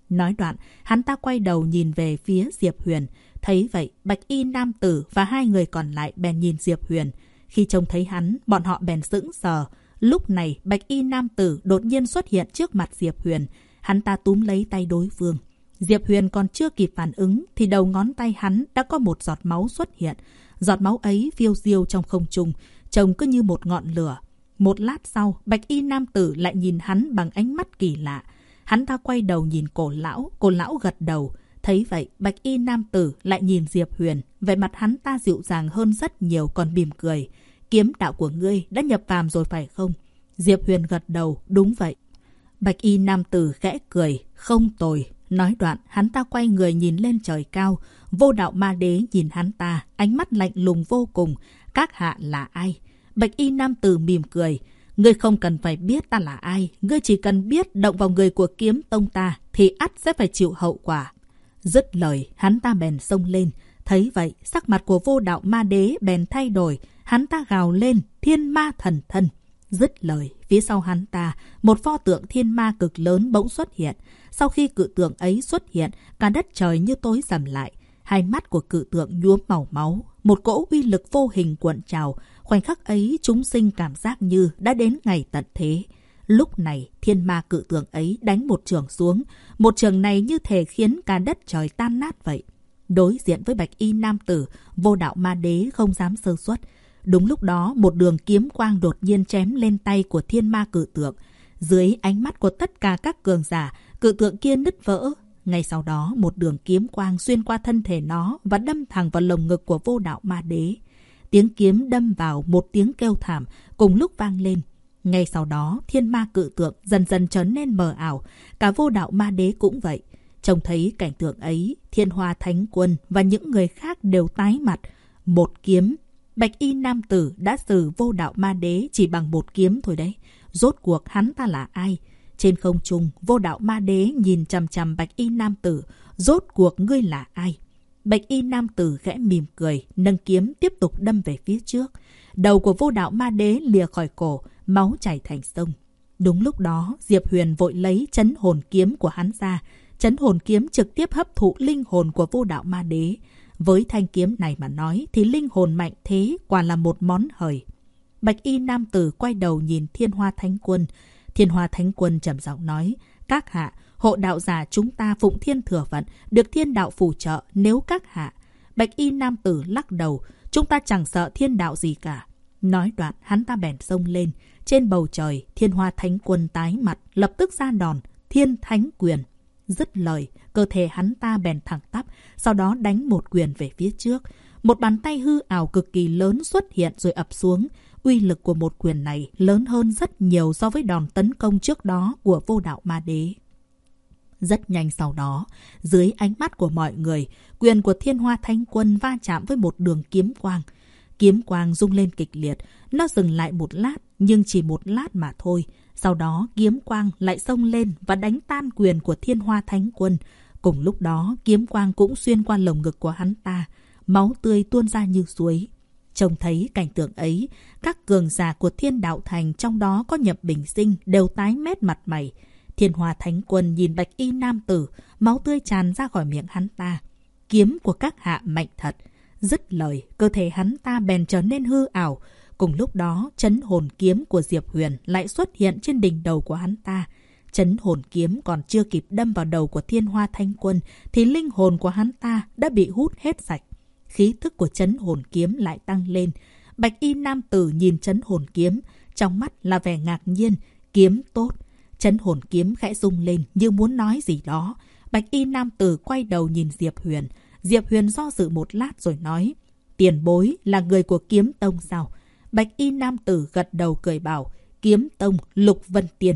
Nói đoạn, hắn ta quay đầu nhìn về phía Diệp Huyền. Thấy vậy, Bạch y nam tử và hai người còn lại bèn nhìn Diệp Huyền. Khi trông thấy hắn, bọn họ bèn sững sờ. Lúc này, Bạch y nam tử đột nhiên xuất hiện trước mặt Diệp Huyền. Hắn ta túm lấy tay đối phương. Diệp Huyền còn chưa kịp phản ứng thì đầu ngón tay hắn đã có một giọt máu xuất hiện. Giọt máu ấy phiêu diêu trong không trung, trông cứ như một ngọn lửa. Một lát sau, bạch y nam tử lại nhìn hắn bằng ánh mắt kỳ lạ. Hắn ta quay đầu nhìn cổ lão, cổ lão gật đầu. Thấy vậy, bạch y nam tử lại nhìn Diệp Huyền. Vẻ mặt hắn ta dịu dàng hơn rất nhiều còn mỉm cười. Kiếm đạo của ngươi đã nhập phàm rồi phải không? Diệp Huyền gật đầu, đúng vậy. Bạch y nam tử khẽ cười, không tồi. Nói đoạn, hắn ta quay người nhìn lên trời cao. Vô đạo ma đế nhìn hắn ta, ánh mắt lạnh lùng vô cùng. Các hạ là ai? Bạch y nam tử mỉm cười. Ngươi không cần phải biết ta là ai. Ngươi chỉ cần biết động vào người của kiếm tông ta thì ắt sẽ phải chịu hậu quả. Dứt lời, hắn ta bèn xông lên. Thấy vậy, sắc mặt của vô đạo ma đế bèn thay đổi. Hắn ta gào lên, thiên ma thần thân. Dứt lời, phía sau hắn ta, một pho tượng thiên ma cực lớn bỗng xuất hiện. Sau khi cự tượng ấy xuất hiện, cả đất trời như tối sầm lại. Hai mắt của cự tượng nhuốm màu máu. Một cỗ uy lực vô hình cuộn trào. Khoảnh khắc ấy, chúng sinh cảm giác như đã đến ngày tận thế. Lúc này, thiên ma cự tượng ấy đánh một trường xuống. Một trường này như thể khiến cả đất trời tan nát vậy. Đối diện với bạch y nam tử, vô đạo ma đế không dám sơ suất. Đúng lúc đó, một đường kiếm quang đột nhiên chém lên tay của thiên ma cự tượng. Dưới ánh mắt của tất cả các cường giả, cự tượng kia nứt vỡ. Ngay sau đó, một đường kiếm quang xuyên qua thân thể nó và đâm thẳng vào lồng ngực của vô đạo ma đế. Tiếng kiếm đâm vào một tiếng kêu thảm, cùng lúc vang lên. Ngay sau đó, thiên ma cự tượng dần dần trở nên mờ ảo. Cả vô đạo ma đế cũng vậy. Trông thấy cảnh tượng ấy, thiên hoa thánh quân và những người khác đều tái mặt. Một kiếm Bạch y nam tử đã xử vô đạo ma đế chỉ bằng một kiếm thôi đấy. Rốt cuộc hắn ta là ai? Trên không trung, vô đạo ma đế nhìn chằm chằm bạch y nam tử. Rốt cuộc ngươi là ai? Bạch y nam tử khẽ mỉm cười, nâng kiếm tiếp tục đâm về phía trước. Đầu của vô đạo ma đế lìa khỏi cổ, máu chảy thành sông. Đúng lúc đó, Diệp Huyền vội lấy chấn hồn kiếm của hắn ra. Chấn hồn kiếm trực tiếp hấp thụ linh hồn của vô đạo ma đế. Với thanh kiếm này mà nói thì linh hồn mạnh thế quả là một món hời. Bạch y nam tử quay đầu nhìn thiên hoa thánh quân. Thiên hoa thánh quân trầm giọng nói, các hạ, hộ đạo giả chúng ta phụng thiên thừa vận, được thiên đạo phù trợ nếu các hạ. Bạch y nam tử lắc đầu, chúng ta chẳng sợ thiên đạo gì cả. Nói đoạn, hắn ta bèn sông lên. Trên bầu trời, thiên hoa thánh quân tái mặt, lập tức ra đòn, thiên thánh quyền. Dứt lời, cơ thể hắn ta bèn thẳng tắp, sau đó đánh một quyền về phía trước. Một bàn tay hư ảo cực kỳ lớn xuất hiện rồi ập xuống. Uy lực của một quyền này lớn hơn rất nhiều so với đòn tấn công trước đó của vô đạo ma đế. Rất nhanh sau đó, dưới ánh mắt của mọi người, quyền của thiên hoa thánh quân va chạm với một đường kiếm quang. Kiếm quang rung lên kịch liệt, nó dừng lại một lát, nhưng chỉ một lát mà thôi. Sau đó kiếm quang lại xông lên và đánh tan quyền của thiên hoa thánh quân. Cùng lúc đó kiếm quang cũng xuyên qua lồng ngực của hắn ta. Máu tươi tuôn ra như suối. Trông thấy cảnh tượng ấy, các cường giả của thiên đạo thành trong đó có nhập bình sinh đều tái mét mặt mày. Thiên hoa thánh quân nhìn bạch y nam tử, máu tươi tràn ra khỏi miệng hắn ta. Kiếm của các hạ mạnh thật. Dứt lời, cơ thể hắn ta bèn trở nên hư ảo, Cùng lúc đó, chấn hồn kiếm của Diệp Huyền lại xuất hiện trên đỉnh đầu của hắn ta. Chấn hồn kiếm còn chưa kịp đâm vào đầu của thiên hoa thanh quân thì linh hồn của hắn ta đã bị hút hết sạch. Khí thức của chấn hồn kiếm lại tăng lên. Bạch y nam tử nhìn chấn hồn kiếm, trong mắt là vẻ ngạc nhiên, kiếm tốt. Chấn hồn kiếm khẽ rung lên như muốn nói gì đó. Bạch y nam tử quay đầu nhìn Diệp Huyền. Diệp Huyền do dự một lát rồi nói, tiền bối là người của kiếm tông sao? Bạch y nam tử gật đầu cười bảo, kiếm tông lục vân tiên.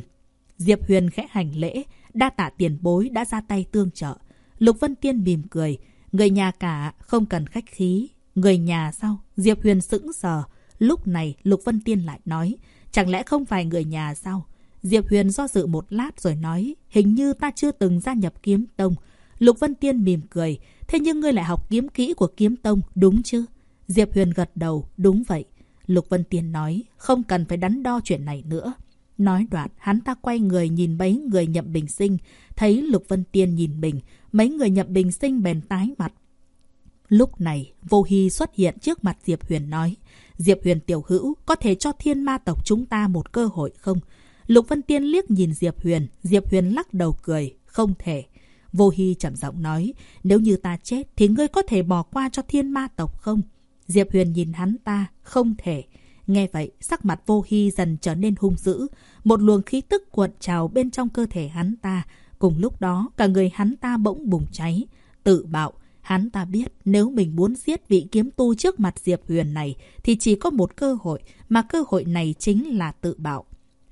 Diệp Huyền khẽ hành lễ, đa tạ tiền bối đã ra tay tương trợ. Lục Vân Tiên mỉm cười, người nhà cả không cần khách khí. Người nhà sao? Diệp Huyền sững sờ. Lúc này Lục Vân Tiên lại nói, chẳng lẽ không phải người nhà sao? Diệp Huyền do dự một lát rồi nói, hình như ta chưa từng gia nhập kiếm tông. Lục Vân Tiên mỉm cười, thế nhưng ngươi lại học kiếm kỹ của kiếm tông, đúng chứ? Diệp Huyền gật đầu, đúng vậy. Lục Vân Tiên nói, không cần phải đắn đo chuyện này nữa. Nói đoạn, hắn ta quay người nhìn mấy người nhậm bình sinh. Thấy Lục Vân Tiên nhìn mình, mấy người nhậm bình sinh bèn tái mặt. Lúc này, Vô Hy xuất hiện trước mặt Diệp Huyền nói, Diệp Huyền tiểu hữu có thể cho thiên ma tộc chúng ta một cơ hội không? Lục Vân Tiên liếc nhìn Diệp Huyền, Diệp Huyền lắc đầu cười, không thể. Vô Hy trầm giọng nói, nếu như ta chết thì ngươi có thể bỏ qua cho thiên ma tộc không? Diệp Huyền nhìn hắn ta, không thể. Nghe vậy, sắc mặt Vô Hy dần trở nên hung dữ. Một luồng khí tức cuộn trào bên trong cơ thể hắn ta. Cùng lúc đó, cả người hắn ta bỗng bùng cháy. Tự bạo, hắn ta biết nếu mình muốn giết vị kiếm tu trước mặt Diệp Huyền này thì chỉ có một cơ hội, mà cơ hội này chính là tự bạo.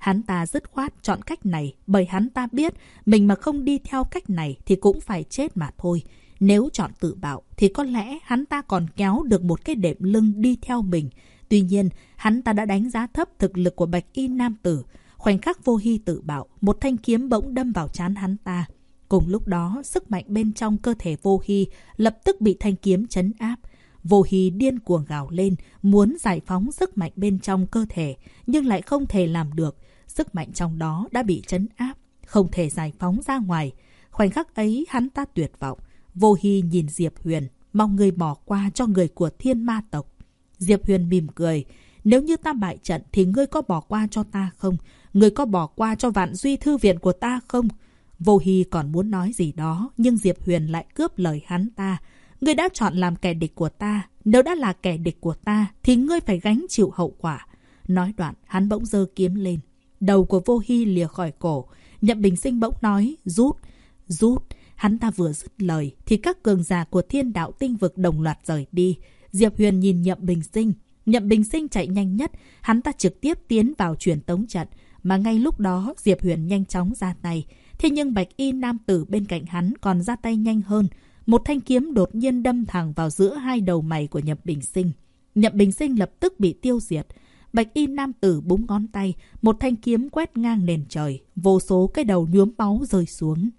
Hắn ta dứt khoát chọn cách này bởi hắn ta biết mình mà không đi theo cách này thì cũng phải chết mà thôi. Nếu chọn tự bạo thì có lẽ hắn ta còn kéo được một cái đệm lưng đi theo mình. Tuy nhiên, hắn ta đã đánh giá thấp thực lực của Bạch Y Nam Tử. Khoảnh khắc vô hy tự bạo, một thanh kiếm bỗng đâm vào chán hắn ta. Cùng lúc đó, sức mạnh bên trong cơ thể vô hy lập tức bị thanh kiếm chấn áp. Vô hy điên cuồng gào lên, muốn giải phóng sức mạnh bên trong cơ thể, nhưng lại không thể làm được. Sức mạnh trong đó đã bị chấn áp, không thể giải phóng ra ngoài. Khoảnh khắc ấy hắn ta tuyệt vọng. Vô Hy nhìn Diệp Huyền, mong người bỏ qua cho người của thiên ma tộc. Diệp Huyền mỉm cười. Nếu như ta bại trận thì ngươi có bỏ qua cho ta không? Ngươi có bỏ qua cho vạn duy thư viện của ta không? Vô Hy còn muốn nói gì đó, nhưng Diệp Huyền lại cướp lời hắn ta. Ngươi đã chọn làm kẻ địch của ta. Nếu đã là kẻ địch của ta, thì ngươi phải gánh chịu hậu quả. Nói đoạn, hắn bỗng dơ kiếm lên. Đầu của Vô Hy lìa khỏi cổ. Nhậm Bình Sinh bỗng nói, rút, rút. Hắn ta vừa dứt lời, thì các cường giả của thiên đạo tinh vực đồng loạt rời đi. Diệp Huyền nhìn Nhậm Bình Sinh. Nhậm Bình Sinh chạy nhanh nhất, hắn ta trực tiếp tiến vào truyền tống trận. Mà ngay lúc đó, Diệp Huyền nhanh chóng ra tay. Thế nhưng Bạch Y Nam Tử bên cạnh hắn còn ra tay nhanh hơn. Một thanh kiếm đột nhiên đâm thẳng vào giữa hai đầu mày của Nhậm Bình Sinh. Nhậm Bình Sinh lập tức bị tiêu diệt. Bạch y nam tử búng ngón tay, một thanh kiếm quét ngang nền trời, vô số cái đầu nhuốm máu rơi xuống.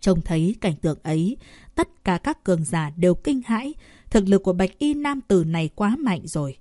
Trông thấy cảnh tượng ấy, tất cả các cường giả đều kinh hãi. Thực lực của bạch y nam tử này quá mạnh rồi.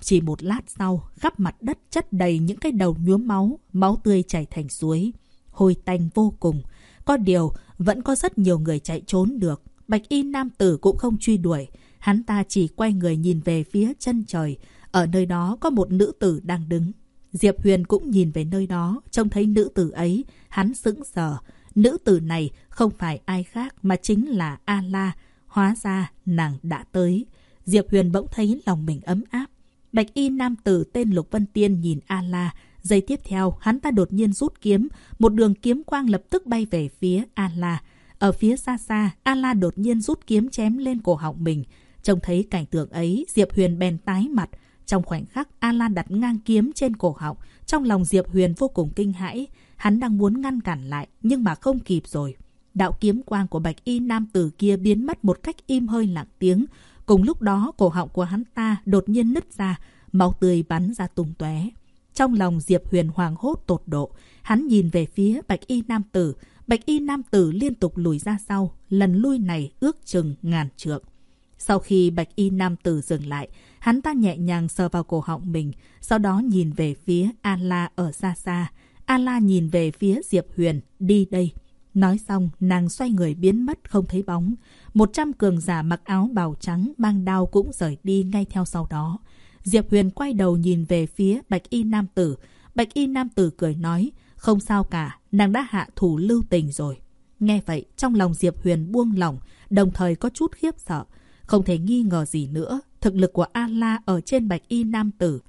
Chỉ một lát sau, khắp mặt đất chất đầy những cái đầu nhuốm máu, máu tươi chảy thành suối. Hôi tanh vô cùng. Có điều, vẫn có rất nhiều người chạy trốn được. Bạch y nam tử cũng không truy đuổi. Hắn ta chỉ quay người nhìn về phía chân trời. Ở nơi đó có một nữ tử đang đứng. Diệp Huyền cũng nhìn về nơi đó, trông thấy nữ tử ấy, hắn sững sờ. Nữ tử này không phải ai khác mà chính là A-la. Hóa ra nàng đã tới. Diệp Huyền bỗng thấy lòng mình ấm áp. Bạch y nam tử tên Lục Vân Tiên nhìn A-la. Giây tiếp theo, hắn ta đột nhiên rút kiếm. Một đường kiếm quang lập tức bay về phía A-la. Ở phía xa xa, A-la đột nhiên rút kiếm chém lên cổ họng mình. Trông thấy cảnh tượng ấy, Diệp Huyền bèn tái mặt. Trong khoảnh khắc, Alan đặt ngang kiếm trên cổ họng. Trong lòng Diệp Huyền vô cùng kinh hãi. Hắn đang muốn ngăn cản lại, nhưng mà không kịp rồi. Đạo kiếm quang của bạch y nam tử kia biến mất một cách im hơi lặng tiếng. Cùng lúc đó, cổ họng của hắn ta đột nhiên nứt ra, máu tươi bắn ra tung tóe. Trong lòng Diệp Huyền hoàng hốt tột độ, hắn nhìn về phía bạch y nam tử. Bạch y nam tử liên tục lùi ra sau, lần lui này ước chừng ngàn trượng. Sau khi bạch y nam tử dừng lại, hắn ta nhẹ nhàng sờ vào cổ họng mình, sau đó nhìn về phía Ala ở xa xa. Ala nhìn về phía Diệp Huyền, đi đây. Nói xong, nàng xoay người biến mất không thấy bóng. Một trăm cường giả mặc áo bào trắng mang đao cũng rời đi ngay theo sau đó. Diệp Huyền quay đầu nhìn về phía Bạch Y Nam Tử. Bạch Y Nam Tử cười nói, không sao cả, nàng đã hạ thủ lưu tình rồi. Nghe vậy, trong lòng Diệp Huyền buông lỏng, đồng thời có chút khiếp sợ. Không thể nghi ngờ gì nữa, thực lực của A-la ở trên bạch y nam tử.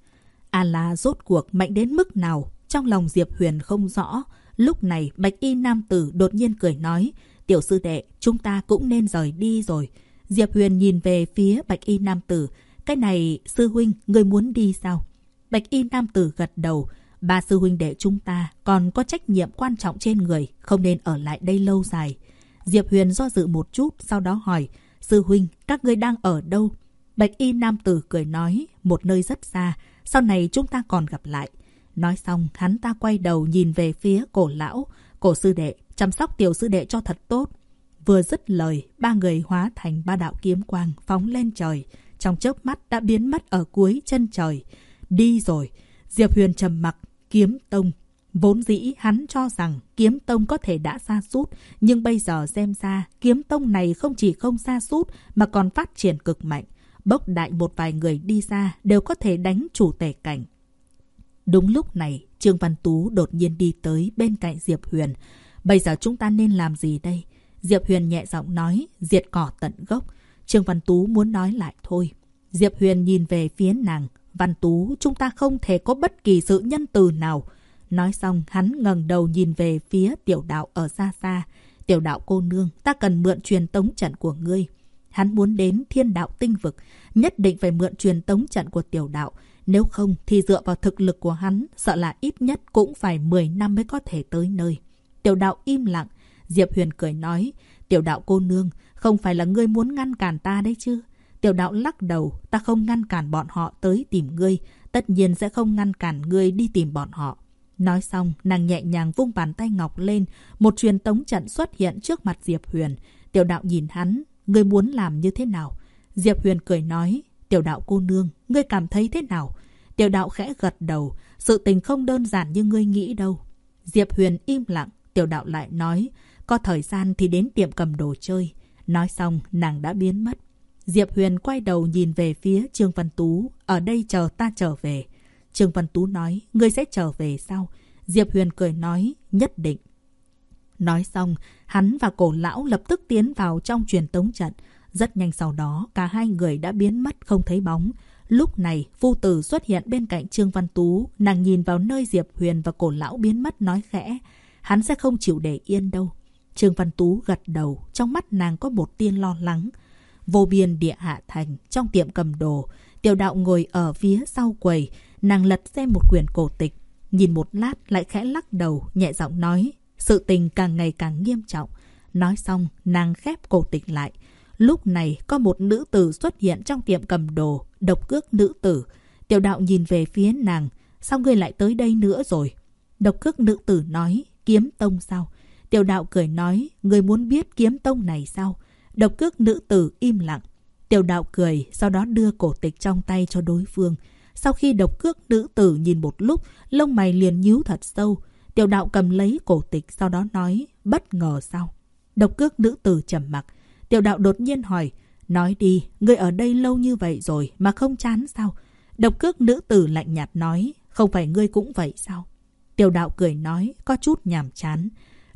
A-la rốt cuộc mạnh đến mức nào, trong lòng Diệp Huyền không rõ. Lúc này bạch y nam tử đột nhiên cười nói, tiểu sư đệ, chúng ta cũng nên rời đi rồi. Diệp Huyền nhìn về phía bạch y nam tử, cái này sư huynh, người muốn đi sao? Bạch y nam tử gật đầu, ba sư huynh đệ chúng ta còn có trách nhiệm quan trọng trên người, không nên ở lại đây lâu dài. Diệp Huyền do dự một chút, sau đó hỏi, Sư huynh, các ngươi đang ở đâu? Bạch y nam tử cười nói, một nơi rất xa, sau này chúng ta còn gặp lại. Nói xong, hắn ta quay đầu nhìn về phía cổ lão, cổ sư đệ, chăm sóc tiểu sư đệ cho thật tốt. Vừa dứt lời, ba người hóa thành ba đạo kiếm quang phóng lên trời, trong chớp mắt đã biến mất ở cuối chân trời. Đi rồi, Diệp Huyền trầm mặc, kiếm tông Vốn dĩ hắn cho rằng kiếm tông có thể đã xa sút nhưng bây giờ xem ra kiếm tông này không chỉ không xa sút mà còn phát triển cực mạnh. Bốc đại một vài người đi ra đều có thể đánh chủ tể cảnh. Đúng lúc này, Trương Văn Tú đột nhiên đi tới bên cạnh Diệp Huyền. Bây giờ chúng ta nên làm gì đây? Diệp Huyền nhẹ giọng nói, diệt cỏ tận gốc. Trương Văn Tú muốn nói lại thôi. Diệp Huyền nhìn về phía nàng. Văn Tú, chúng ta không thể có bất kỳ sự nhân từ nào. Nói xong, hắn ngẩng đầu nhìn về phía tiểu đạo ở xa xa. Tiểu đạo cô nương, ta cần mượn truyền tống trận của ngươi. Hắn muốn đến thiên đạo tinh vực, nhất định phải mượn truyền tống trận của tiểu đạo. Nếu không thì dựa vào thực lực của hắn, sợ là ít nhất cũng phải 10 năm mới có thể tới nơi. Tiểu đạo im lặng, Diệp Huyền cười nói, tiểu đạo cô nương, không phải là ngươi muốn ngăn cản ta đấy chứ? Tiểu đạo lắc đầu, ta không ngăn cản bọn họ tới tìm ngươi, tất nhiên sẽ không ngăn cản ngươi đi tìm bọn họ. Nói xong, nàng nhẹ nhàng vung bàn tay ngọc lên, một truyền tống trận xuất hiện trước mặt Diệp Huyền. Tiểu đạo nhìn hắn, ngươi muốn làm như thế nào? Diệp Huyền cười nói, tiểu đạo cô nương, ngươi cảm thấy thế nào? Tiểu đạo khẽ gật đầu, sự tình không đơn giản như ngươi nghĩ đâu. Diệp Huyền im lặng, tiểu đạo lại nói, có thời gian thì đến tiệm cầm đồ chơi. Nói xong, nàng đã biến mất. Diệp Huyền quay đầu nhìn về phía Trương Văn Tú, ở đây chờ ta trở về. Trương Văn Tú nói, ngươi sẽ trở về sau. Diệp Huyền cười nói, nhất định. Nói xong, hắn và cổ lão lập tức tiến vào trong truyền tống trận. Rất nhanh sau đó, cả hai người đã biến mất không thấy bóng. Lúc này, phu tử xuất hiện bên cạnh Trương Văn Tú, nàng nhìn vào nơi Diệp Huyền và cổ lão biến mất nói khẽ. Hắn sẽ không chịu để yên đâu. Trương Văn Tú gật đầu, trong mắt nàng có một tiên lo lắng. Vô biên địa hạ thành, trong tiệm cầm đồ, tiểu đạo ngồi ở phía sau quầy, nàng lật xem một quyển cổ tịch. Nhìn một lát lại khẽ lắc đầu, nhẹ giọng nói, sự tình càng ngày càng nghiêm trọng. Nói xong, nàng khép cổ tịch lại. Lúc này, có một nữ tử xuất hiện trong tiệm cầm đồ, độc cước nữ tử. Tiểu đạo nhìn về phía nàng, sao ngươi lại tới đây nữa rồi? Độc cước nữ tử nói, kiếm tông sao? Tiểu đạo cười nói, người muốn biết kiếm tông này sao? Độc cước nữ tử im lặng. Tiểu đạo cười, sau đó đưa cổ tịch trong tay cho đối phương. Sau khi độc cước nữ tử nhìn một lúc, lông mày liền nhíu thật sâu. Tiểu đạo cầm lấy cổ tịch, sau đó nói, bất ngờ sao? Độc cước nữ tử trầm mặc. Tiểu đạo đột nhiên hỏi, nói đi, ngươi ở đây lâu như vậy rồi mà không chán sao? Độc cước nữ tử lạnh nhạt nói, không phải ngươi cũng vậy sao? Tiểu đạo cười nói, có chút nhàm chán.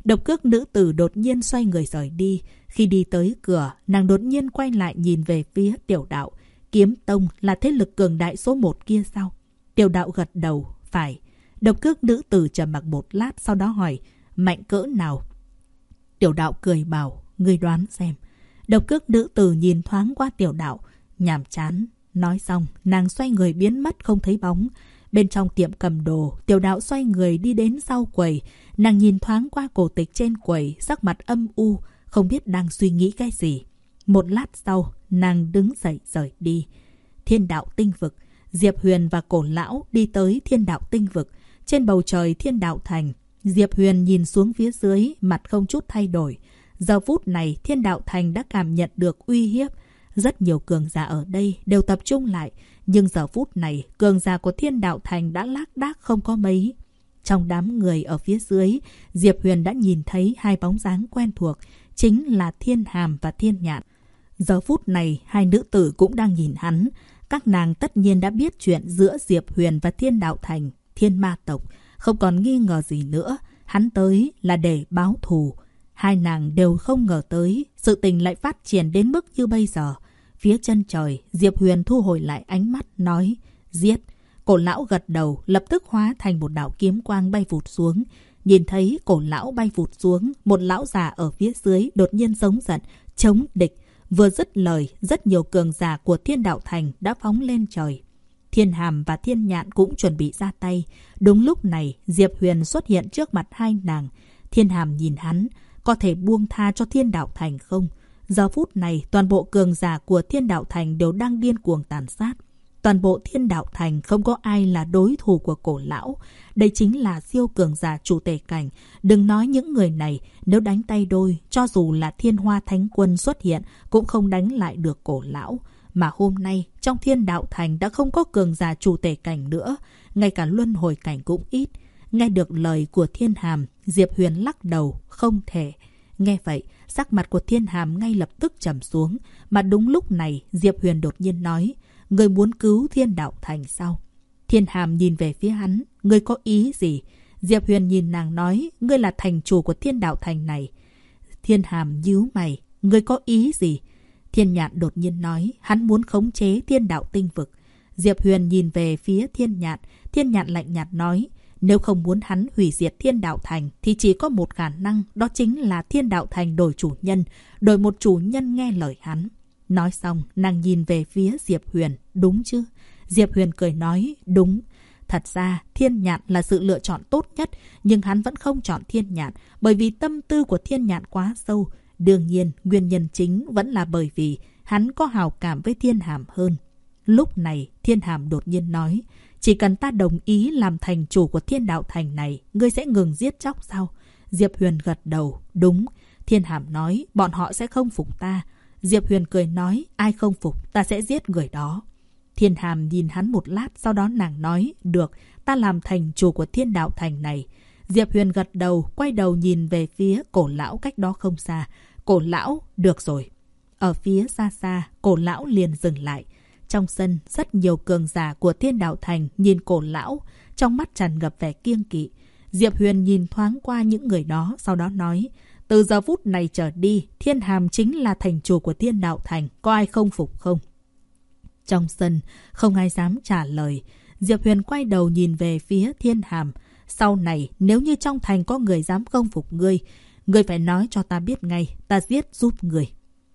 Độc cước nữ tử đột nhiên xoay người rời đi. Khi đi tới cửa, nàng đột nhiên quay lại nhìn về phía tiểu đạo. Kiếm Tông là thế lực cường đại số một kia sao? Tiểu đạo gật đầu, phải. Độc cước nữ tử trầm mặc một lát sau đó hỏi, mạnh cỡ nào? Tiểu đạo cười bảo, người đoán xem. Độc cước nữ tử nhìn thoáng qua tiểu đạo, nhàm chán. Nói xong, nàng xoay người biến mất không thấy bóng. Bên trong tiệm cầm đồ, tiểu đạo xoay người đi đến sau quầy. Nàng nhìn thoáng qua cổ tịch trên quầy, sắc mặt âm u, không biết đang suy nghĩ cái gì. Một lát sau, nàng đứng dậy rời đi. Thiên đạo tinh vực, Diệp Huyền và cổ lão đi tới thiên đạo tinh vực. Trên bầu trời thiên đạo thành, Diệp Huyền nhìn xuống phía dưới, mặt không chút thay đổi. Giờ phút này, thiên đạo thành đã cảm nhận được uy hiếp. Rất nhiều cường giả ở đây đều tập trung lại, nhưng giờ phút này, cường giả của thiên đạo thành đã lác đác không có mấy. Trong đám người ở phía dưới, Diệp Huyền đã nhìn thấy hai bóng dáng quen thuộc, chính là Thiên Hàm và Thiên Nhạn. Giờ phút này, hai nữ tử cũng đang nhìn hắn. Các nàng tất nhiên đã biết chuyện giữa Diệp Huyền và Thiên Đạo Thành, Thiên Ma Tộc. Không còn nghi ngờ gì nữa, hắn tới là để báo thù. Hai nàng đều không ngờ tới, sự tình lại phát triển đến mức như bây giờ. Phía chân trời, Diệp Huyền thu hồi lại ánh mắt, nói, giết. Cổ lão gật đầu, lập tức hóa thành một đạo kiếm quang bay vụt xuống. Nhìn thấy cổ lão bay vụt xuống, một lão già ở phía dưới đột nhiên giống giận, chống địch. Vừa dứt lời, rất nhiều cường giả của thiên đạo thành đã phóng lên trời. Thiên Hàm và Thiên Nhạn cũng chuẩn bị ra tay. Đúng lúc này, Diệp Huyền xuất hiện trước mặt hai nàng. Thiên Hàm nhìn hắn, có thể buông tha cho thiên đạo thành không? Giờ phút này, toàn bộ cường giả của thiên đạo thành đều đang điên cuồng tàn sát. Toàn bộ thiên đạo thành không có ai là đối thủ của cổ lão. Đây chính là siêu cường giả chủ tể cảnh. Đừng nói những người này, nếu đánh tay đôi, cho dù là thiên hoa thánh quân xuất hiện, cũng không đánh lại được cổ lão. Mà hôm nay, trong thiên đạo thành đã không có cường giả chủ tể cảnh nữa. Ngay cả luân hồi cảnh cũng ít. Nghe được lời của thiên hàm, Diệp Huyền lắc đầu, không thể. Nghe vậy, sắc mặt của thiên hàm ngay lập tức trầm xuống. Mà đúng lúc này, Diệp Huyền đột nhiên nói, người muốn cứu thiên đạo thành sao? Thiên hàm nhìn về phía hắn, người có ý gì? Diệp Huyền nhìn nàng nói, ngươi là thành chủ của thiên đạo thành này. Thiên hàm nhíu mày. Ngươi có ý gì? Thiên nhạn đột nhiên nói hắn muốn khống chế thiên đạo tinh vực. Diệp Huyền nhìn về phía thiên nhạn. Thiên nhạn lạnh nhạt nói nếu không muốn hắn hủy diệt thiên đạo thành thì chỉ có một khả năng đó chính là thiên đạo thành đổi chủ nhân, đổi một chủ nhân nghe lời hắn. Nói xong, nàng nhìn về phía Diệp Huyền, đúng chứ? Diệp Huyền cười nói, đúng. Thật ra, thiên nhạn là sự lựa chọn tốt nhất, nhưng hắn vẫn không chọn thiên nhạn, bởi vì tâm tư của thiên nhạn quá sâu. Đương nhiên, nguyên nhân chính vẫn là bởi vì hắn có hào cảm với thiên hàm hơn. Lúc này, thiên hàm đột nhiên nói, chỉ cần ta đồng ý làm thành chủ của thiên đạo thành này, ngươi sẽ ngừng giết chóc sao? Diệp Huyền gật đầu, đúng. Thiên hàm nói, bọn họ sẽ không phục ta. Diệp Huyền cười nói, ai không phục, ta sẽ giết người đó. Thiên hàm nhìn hắn một lát, sau đó nàng nói, được, ta làm thành chủ của thiên đạo thành này. Diệp Huyền gật đầu, quay đầu nhìn về phía cổ lão cách đó không xa. Cổ lão, được rồi. Ở phía xa xa, cổ lão liền dừng lại. Trong sân, rất nhiều cường giả của thiên đạo thành nhìn cổ lão, trong mắt tràn ngập vẻ kiêng kỵ. Diệp Huyền nhìn thoáng qua những người đó, sau đó nói, từ giờ phút này trở đi, thiên hàm chính là thành chủ của thiên đạo thành, có ai không phục không? Trong sân, không ai dám trả lời. Diệp Huyền quay đầu nhìn về phía thiên hàm. Sau này, nếu như trong thành có người dám công phục ngươi, ngươi phải nói cho ta biết ngay, ta giết giúp người.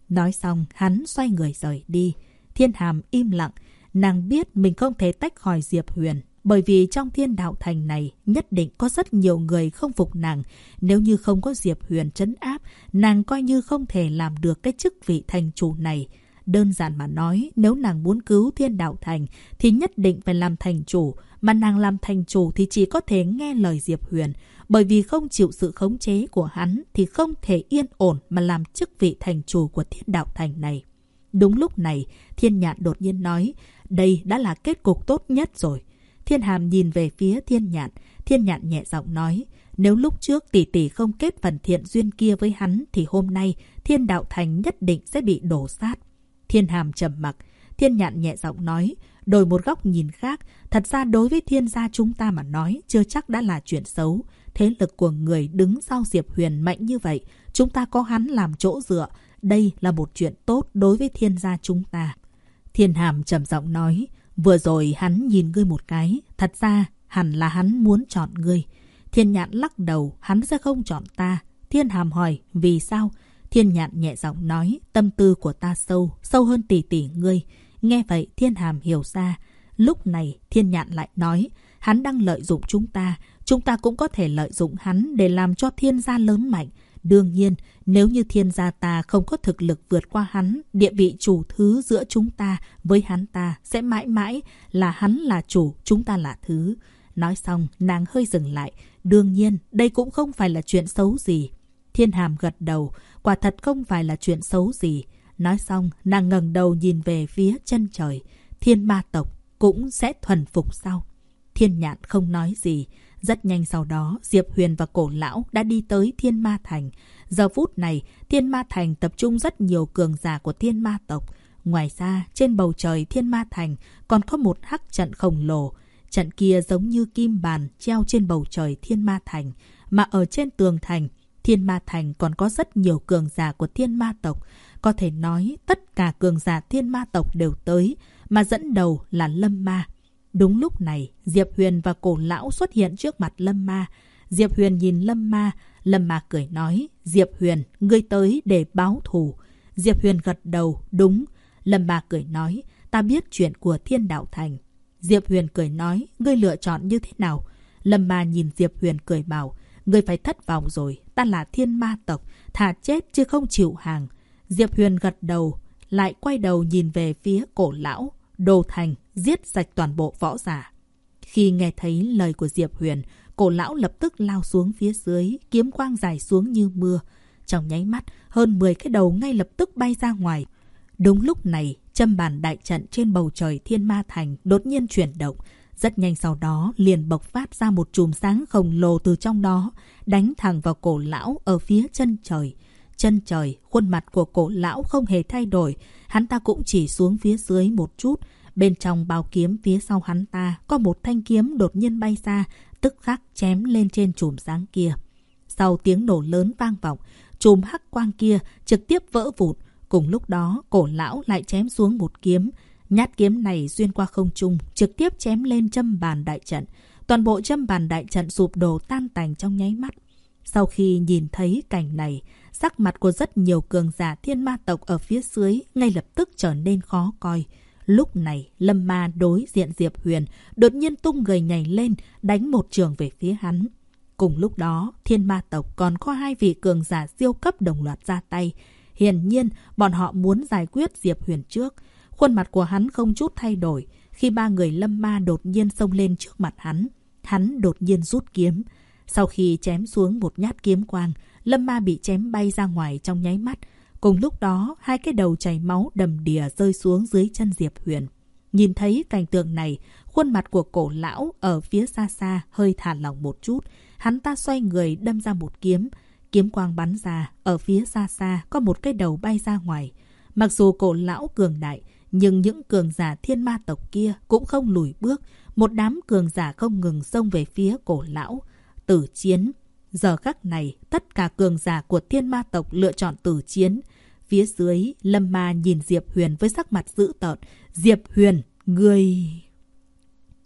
Nói xong, hắn xoay người rời đi. Thiên hàm im lặng, nàng biết mình không thể tách khỏi Diệp Huyền. Bởi vì trong thiên đạo thành này nhất định có rất nhiều người không phục nàng. Nếu như không có Diệp Huyền trấn áp, nàng coi như không thể làm được cái chức vị thành chủ này. Đơn giản mà nói, nếu nàng muốn cứu thiên đạo thành thì nhất định phải làm thành chủ. Mà nàng làm thành chủ thì chỉ có thể nghe lời Diệp Huyền. Bởi vì không chịu sự khống chế của hắn thì không thể yên ổn mà làm chức vị thành chủ của thiên đạo thành này. Đúng lúc này, thiên nhạn đột nhiên nói, đây đã là kết cục tốt nhất rồi. Thiên hàm nhìn về phía thiên nhạn, thiên nhạn nhẹ giọng nói, nếu lúc trước tỷ tỷ không kết phần thiện duyên kia với hắn thì hôm nay thiên đạo thành nhất định sẽ bị đổ sát. Thiên hàm trầm mặc, thiên nhạn nhẹ giọng nói, đổi một góc nhìn khác, thật ra đối với thiên gia chúng ta mà nói chưa chắc đã là chuyện xấu. Thế lực của người đứng sau Diệp Huyền mạnh như vậy, chúng ta có hắn làm chỗ dựa, đây là một chuyện tốt đối với thiên gia chúng ta. Thiên hàm trầm giọng nói, vừa rồi hắn nhìn ngươi một cái, thật ra hẳn là hắn muốn chọn ngươi. Thiên nhạn lắc đầu, hắn sẽ không chọn ta. Thiên hàm hỏi, vì sao? Thiên nhạn nhẹ giọng nói, tâm tư của ta sâu, sâu hơn tỷ tỷ ngươi. Nghe vậy, thiên hàm hiểu ra. Lúc này, thiên nhạn lại nói, hắn đang lợi dụng chúng ta. Chúng ta cũng có thể lợi dụng hắn để làm cho thiên gia lớn mạnh. Đương nhiên, nếu như thiên gia ta không có thực lực vượt qua hắn, địa vị chủ thứ giữa chúng ta với hắn ta sẽ mãi mãi là hắn là chủ, chúng ta là thứ. Nói xong, nàng hơi dừng lại. Đương nhiên, đây cũng không phải là chuyện xấu gì. Thiên hàm gật đầu, quả thật không phải là chuyện xấu gì. Nói xong, nàng ngẩng đầu nhìn về phía chân trời. Thiên ma tộc cũng sẽ thuần phục sau. Thiên nhạn không nói gì. Rất nhanh sau đó, Diệp Huyền và cổ lão đã đi tới Thiên Ma Thành. Giờ phút này, Thiên Ma Thành tập trung rất nhiều cường giả của Thiên Ma tộc. Ngoài ra, trên bầu trời Thiên Ma Thành còn có một hắc trận khổng lồ. Trận kia giống như kim bàn treo trên bầu trời Thiên Ma Thành. Mà ở trên tường thành, Thiên Ma Thành còn có rất nhiều cường giả của Thiên Ma tộc. Có thể nói tất cả cường giả Thiên Ma tộc đều tới, mà dẫn đầu là Lâm Ma. Đúng lúc này, Diệp Huyền và cổ lão xuất hiện trước mặt Lâm Ma. Diệp Huyền nhìn Lâm Ma, Lâm Ma cười nói, Diệp Huyền, ngươi tới để báo thù. Diệp Huyền gật đầu, đúng. Lâm Ma cười nói, ta biết chuyện của thiên đạo thành. Diệp Huyền cười nói, ngươi lựa chọn như thế nào? Lâm Ma nhìn Diệp Huyền cười bảo, người phải thất vọng rồi, ta là thiên ma tộc, thà chết chứ không chịu hàng. Diệp Huyền gật đầu, lại quay đầu nhìn về phía cổ lão, đồ thành, giết sạch toàn bộ võ giả. Khi nghe thấy lời của Diệp Huyền, cổ lão lập tức lao xuống phía dưới, kiếm quang dài xuống như mưa. Trong nháy mắt, hơn 10 cái đầu ngay lập tức bay ra ngoài. Đúng lúc này, châm bàn đại trận trên bầu trời thiên ma thành đột nhiên chuyển động. Rất nhanh sau đó, liền bộc phát ra một chùm sáng khổng lồ từ trong đó, đánh thẳng vào cổ lão ở phía chân trời. Chân trời, khuôn mặt của cổ lão không hề thay đổi, hắn ta cũng chỉ xuống phía dưới một chút, Bên trong bao kiếm phía sau hắn ta có một thanh kiếm đột nhiên bay ra, tức khắc chém lên trên chùm sáng kia. Sau tiếng nổ lớn vang vọng, chùm hắc quang kia trực tiếp vỡ vụn. Cùng lúc đó, cổ lão lại chém xuống một kiếm. Nhát kiếm này xuyên qua không trung, trực tiếp chém lên châm bàn đại trận. Toàn bộ châm bàn đại trận sụp đổ tan tành trong nháy mắt. Sau khi nhìn thấy cảnh này, sắc mặt của rất nhiều cường giả thiên ma tộc ở phía dưới ngay lập tức trở nên khó coi. Lúc này, Lâm Ma đối diện Diệp Huyền, đột nhiên tung người nhảy lên, đánh một trường về phía hắn. Cùng lúc đó, thiên ma tộc còn có hai vị cường giả siêu cấp đồng loạt ra tay. Hiển nhiên, bọn họ muốn giải quyết Diệp Huyền trước. Khuôn mặt của hắn không chút thay đổi. Khi ba người lâm ma đột nhiên xông lên trước mặt hắn, hắn đột nhiên rút kiếm. Sau khi chém xuống một nhát kiếm quang, lâm ma bị chém bay ra ngoài trong nháy mắt. Cùng lúc đó, hai cái đầu chảy máu đầm đìa rơi xuống dưới chân Diệp Huyền. Nhìn thấy cảnh tượng này, khuôn mặt của cổ lão ở phía xa xa hơi thả lỏng một chút. Hắn ta xoay người đâm ra một kiếm. Kiếm quang bắn ra, ở phía xa xa có một cái đầu bay ra ngoài. Mặc dù cổ lão cường đại, nhưng những cường giả thiên ma tộc kia cũng không lùi bước. Một đám cường giả không ngừng xông về phía cổ lão. Tử chiến. Giờ khắc này, tất cả cường giả của thiên ma tộc lựa chọn tử chiến. Phía dưới, Lâm Ma nhìn Diệp Huyền với sắc mặt dữ tợn. Diệp Huyền, người...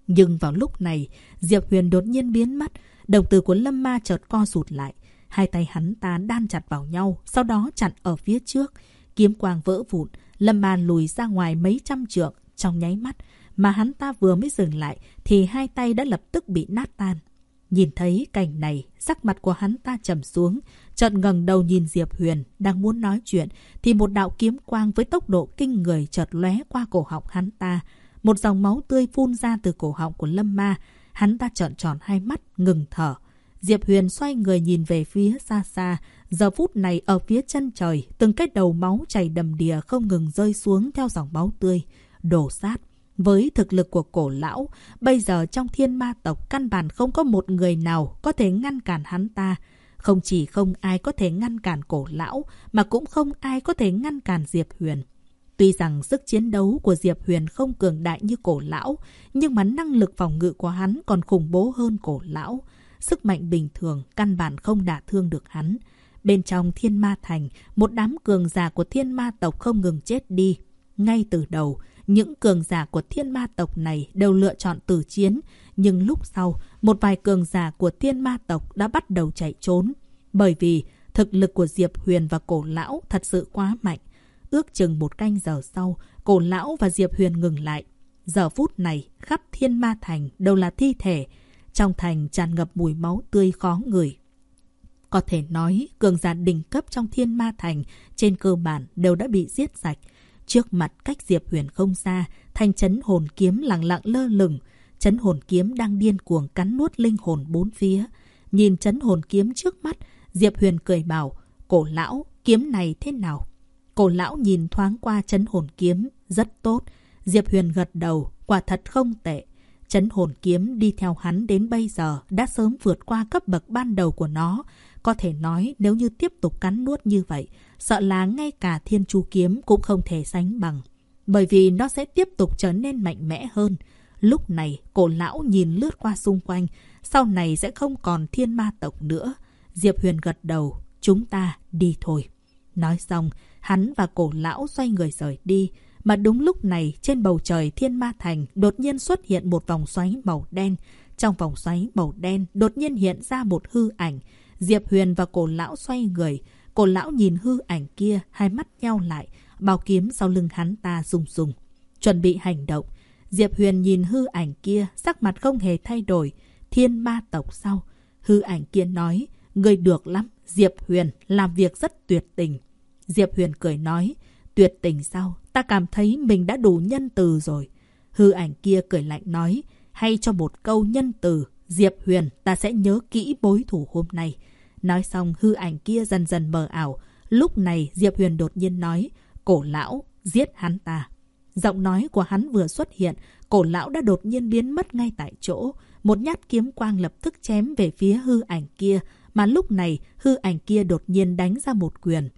Nhưng vào lúc này, Diệp Huyền đột nhiên biến mất. Đồng tử của Lâm Ma chợt co rụt lại. Hai tay hắn ta đan chặt vào nhau, sau đó chặn ở phía trước. Kiếm quang vỡ vụn, Lâm Ma lùi ra ngoài mấy trăm trượng trong nháy mắt. Mà hắn ta vừa mới dừng lại thì hai tay đã lập tức bị nát tan. Nhìn thấy cảnh này, sắc mặt của hắn ta trầm xuống, chợt ngẩng đầu nhìn Diệp Huyền, đang muốn nói chuyện, thì một đạo kiếm quang với tốc độ kinh người chợt lóe qua cổ họng hắn ta. Một dòng máu tươi phun ra từ cổ họng của Lâm Ma, hắn ta trợn tròn hai mắt, ngừng thở. Diệp Huyền xoay người nhìn về phía xa xa, giờ phút này ở phía chân trời, từng cái đầu máu chảy đầm đìa không ngừng rơi xuống theo dòng máu tươi, đổ sát. Với thực lực của cổ lão, bây giờ trong thiên ma tộc căn bản không có một người nào có thể ngăn cản hắn ta. Không chỉ không ai có thể ngăn cản cổ lão, mà cũng không ai có thể ngăn cản Diệp Huyền. Tuy rằng sức chiến đấu của Diệp Huyền không cường đại như cổ lão, nhưng mà năng lực phòng ngự của hắn còn khủng bố hơn cổ lão. Sức mạnh bình thường căn bản không đả thương được hắn. Bên trong thiên ma thành, một đám cường giả của thiên ma tộc không ngừng chết đi. Ngay từ đầu, những cường giả của thiên ma tộc này đều lựa chọn tử chiến, nhưng lúc sau, một vài cường giả của thiên ma tộc đã bắt đầu chạy trốn. Bởi vì thực lực của Diệp Huyền và cổ lão thật sự quá mạnh. Ước chừng một canh giờ sau, cổ lão và Diệp Huyền ngừng lại. Giờ phút này, khắp thiên ma thành đều là thi thể. Trong thành tràn ngập mùi máu tươi khó ngửi. Có thể nói, cường giả đỉnh cấp trong thiên ma thành trên cơ bản đều đã bị giết sạch. Trước mặt cách Diệp Huyền không xa, thanh chấn hồn kiếm lặng lặng lơ lửng. Chấn hồn kiếm đang điên cuồng cắn nuốt linh hồn bốn phía. Nhìn chấn hồn kiếm trước mắt, Diệp Huyền cười bảo, cổ lão, kiếm này thế nào? Cổ lão nhìn thoáng qua chấn hồn kiếm, rất tốt. Diệp Huyền gật đầu, quả thật không tệ. Chấn hồn kiếm đi theo hắn đến bây giờ đã sớm vượt qua cấp bậc ban đầu của nó. Có thể nói nếu như tiếp tục cắn nuốt như vậy, sợ là ngay cả thiên chu kiếm cũng không thể sánh bằng. Bởi vì nó sẽ tiếp tục trở nên mạnh mẽ hơn. Lúc này, cổ lão nhìn lướt qua xung quanh, sau này sẽ không còn thiên ma tộc nữa. Diệp Huyền gật đầu, chúng ta đi thôi. Nói xong, hắn và cổ lão xoay người rời đi. Mà đúng lúc này, trên bầu trời thiên ma thành đột nhiên xuất hiện một vòng xoáy màu đen. Trong vòng xoáy màu đen đột nhiên hiện ra một hư ảnh. Diệp Huyền và cổ lão xoay người. Cổ lão nhìn hư ảnh kia, hai mắt nhau lại. Bao kiếm sau lưng hắn ta rung rung. Chuẩn bị hành động. Diệp Huyền nhìn hư ảnh kia, sắc mặt không hề thay đổi. Thiên ma tộc sau. Hư ảnh kia nói, người được lắm. Diệp Huyền làm việc rất tuyệt tình. Diệp Huyền cười nói, tuyệt tình sao? Ta cảm thấy mình đã đủ nhân từ rồi. Hư ảnh kia cười lạnh nói, hay cho một câu nhân từ, Diệp Huyền ta sẽ nhớ kỹ bối thủ hôm nay. Nói xong hư ảnh kia dần dần mờ ảo. Lúc này Diệp Huyền đột nhiên nói, cổ lão, giết hắn ta. Giọng nói của hắn vừa xuất hiện, cổ lão đã đột nhiên biến mất ngay tại chỗ. Một nhát kiếm quang lập tức chém về phía hư ảnh kia, mà lúc này hư ảnh kia đột nhiên đánh ra một quyền.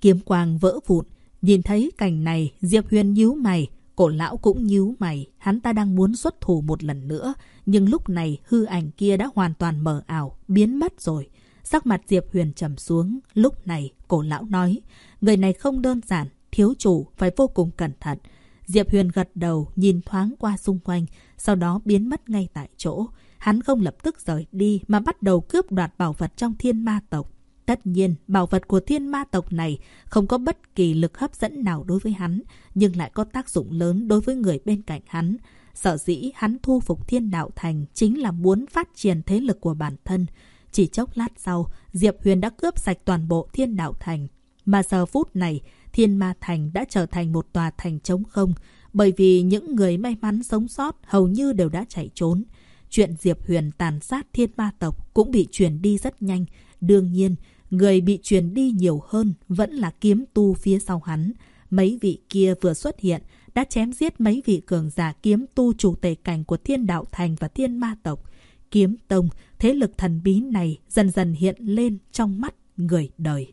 Kiếm quang vỡ vụn, nhìn thấy cảnh này, Diệp Huyền nhíu mày, cổ lão cũng nhíu mày, hắn ta đang muốn xuất thủ một lần nữa, nhưng lúc này hư ảnh kia đã hoàn toàn mờ ảo, biến mất rồi. Sắc mặt Diệp Huyền trầm xuống, lúc này cổ lão nói, người này không đơn giản, thiếu chủ phải vô cùng cẩn thận. Diệp Huyền gật đầu, nhìn thoáng qua xung quanh, sau đó biến mất ngay tại chỗ. Hắn không lập tức rời đi mà bắt đầu cướp đoạt bảo vật trong thiên ma tộc. Tất nhiên, bảo vật của thiên ma tộc này không có bất kỳ lực hấp dẫn nào đối với hắn, nhưng lại có tác dụng lớn đối với người bên cạnh hắn. Sợ dĩ hắn thu phục thiên đạo thành chính là muốn phát triển thế lực của bản thân. Chỉ chốc lát sau, Diệp Huyền đã cướp sạch toàn bộ thiên đạo thành. Mà giờ phút này, thiên ma thành đã trở thành một tòa thành trống không, bởi vì những người may mắn sống sót hầu như đều đã chạy trốn. Chuyện Diệp Huyền tàn sát thiên ma tộc cũng bị truyền đi rất nhanh. Đương nhiên, người bị truyền đi nhiều hơn vẫn là kiếm tu phía sau hắn. Mấy vị kia vừa xuất hiện đã chém giết mấy vị cường giả kiếm tu chủ tể cảnh của thiên đạo thành và thiên ma tộc. Kiếm tông, thế lực thần bí này dần dần hiện lên trong mắt người đời.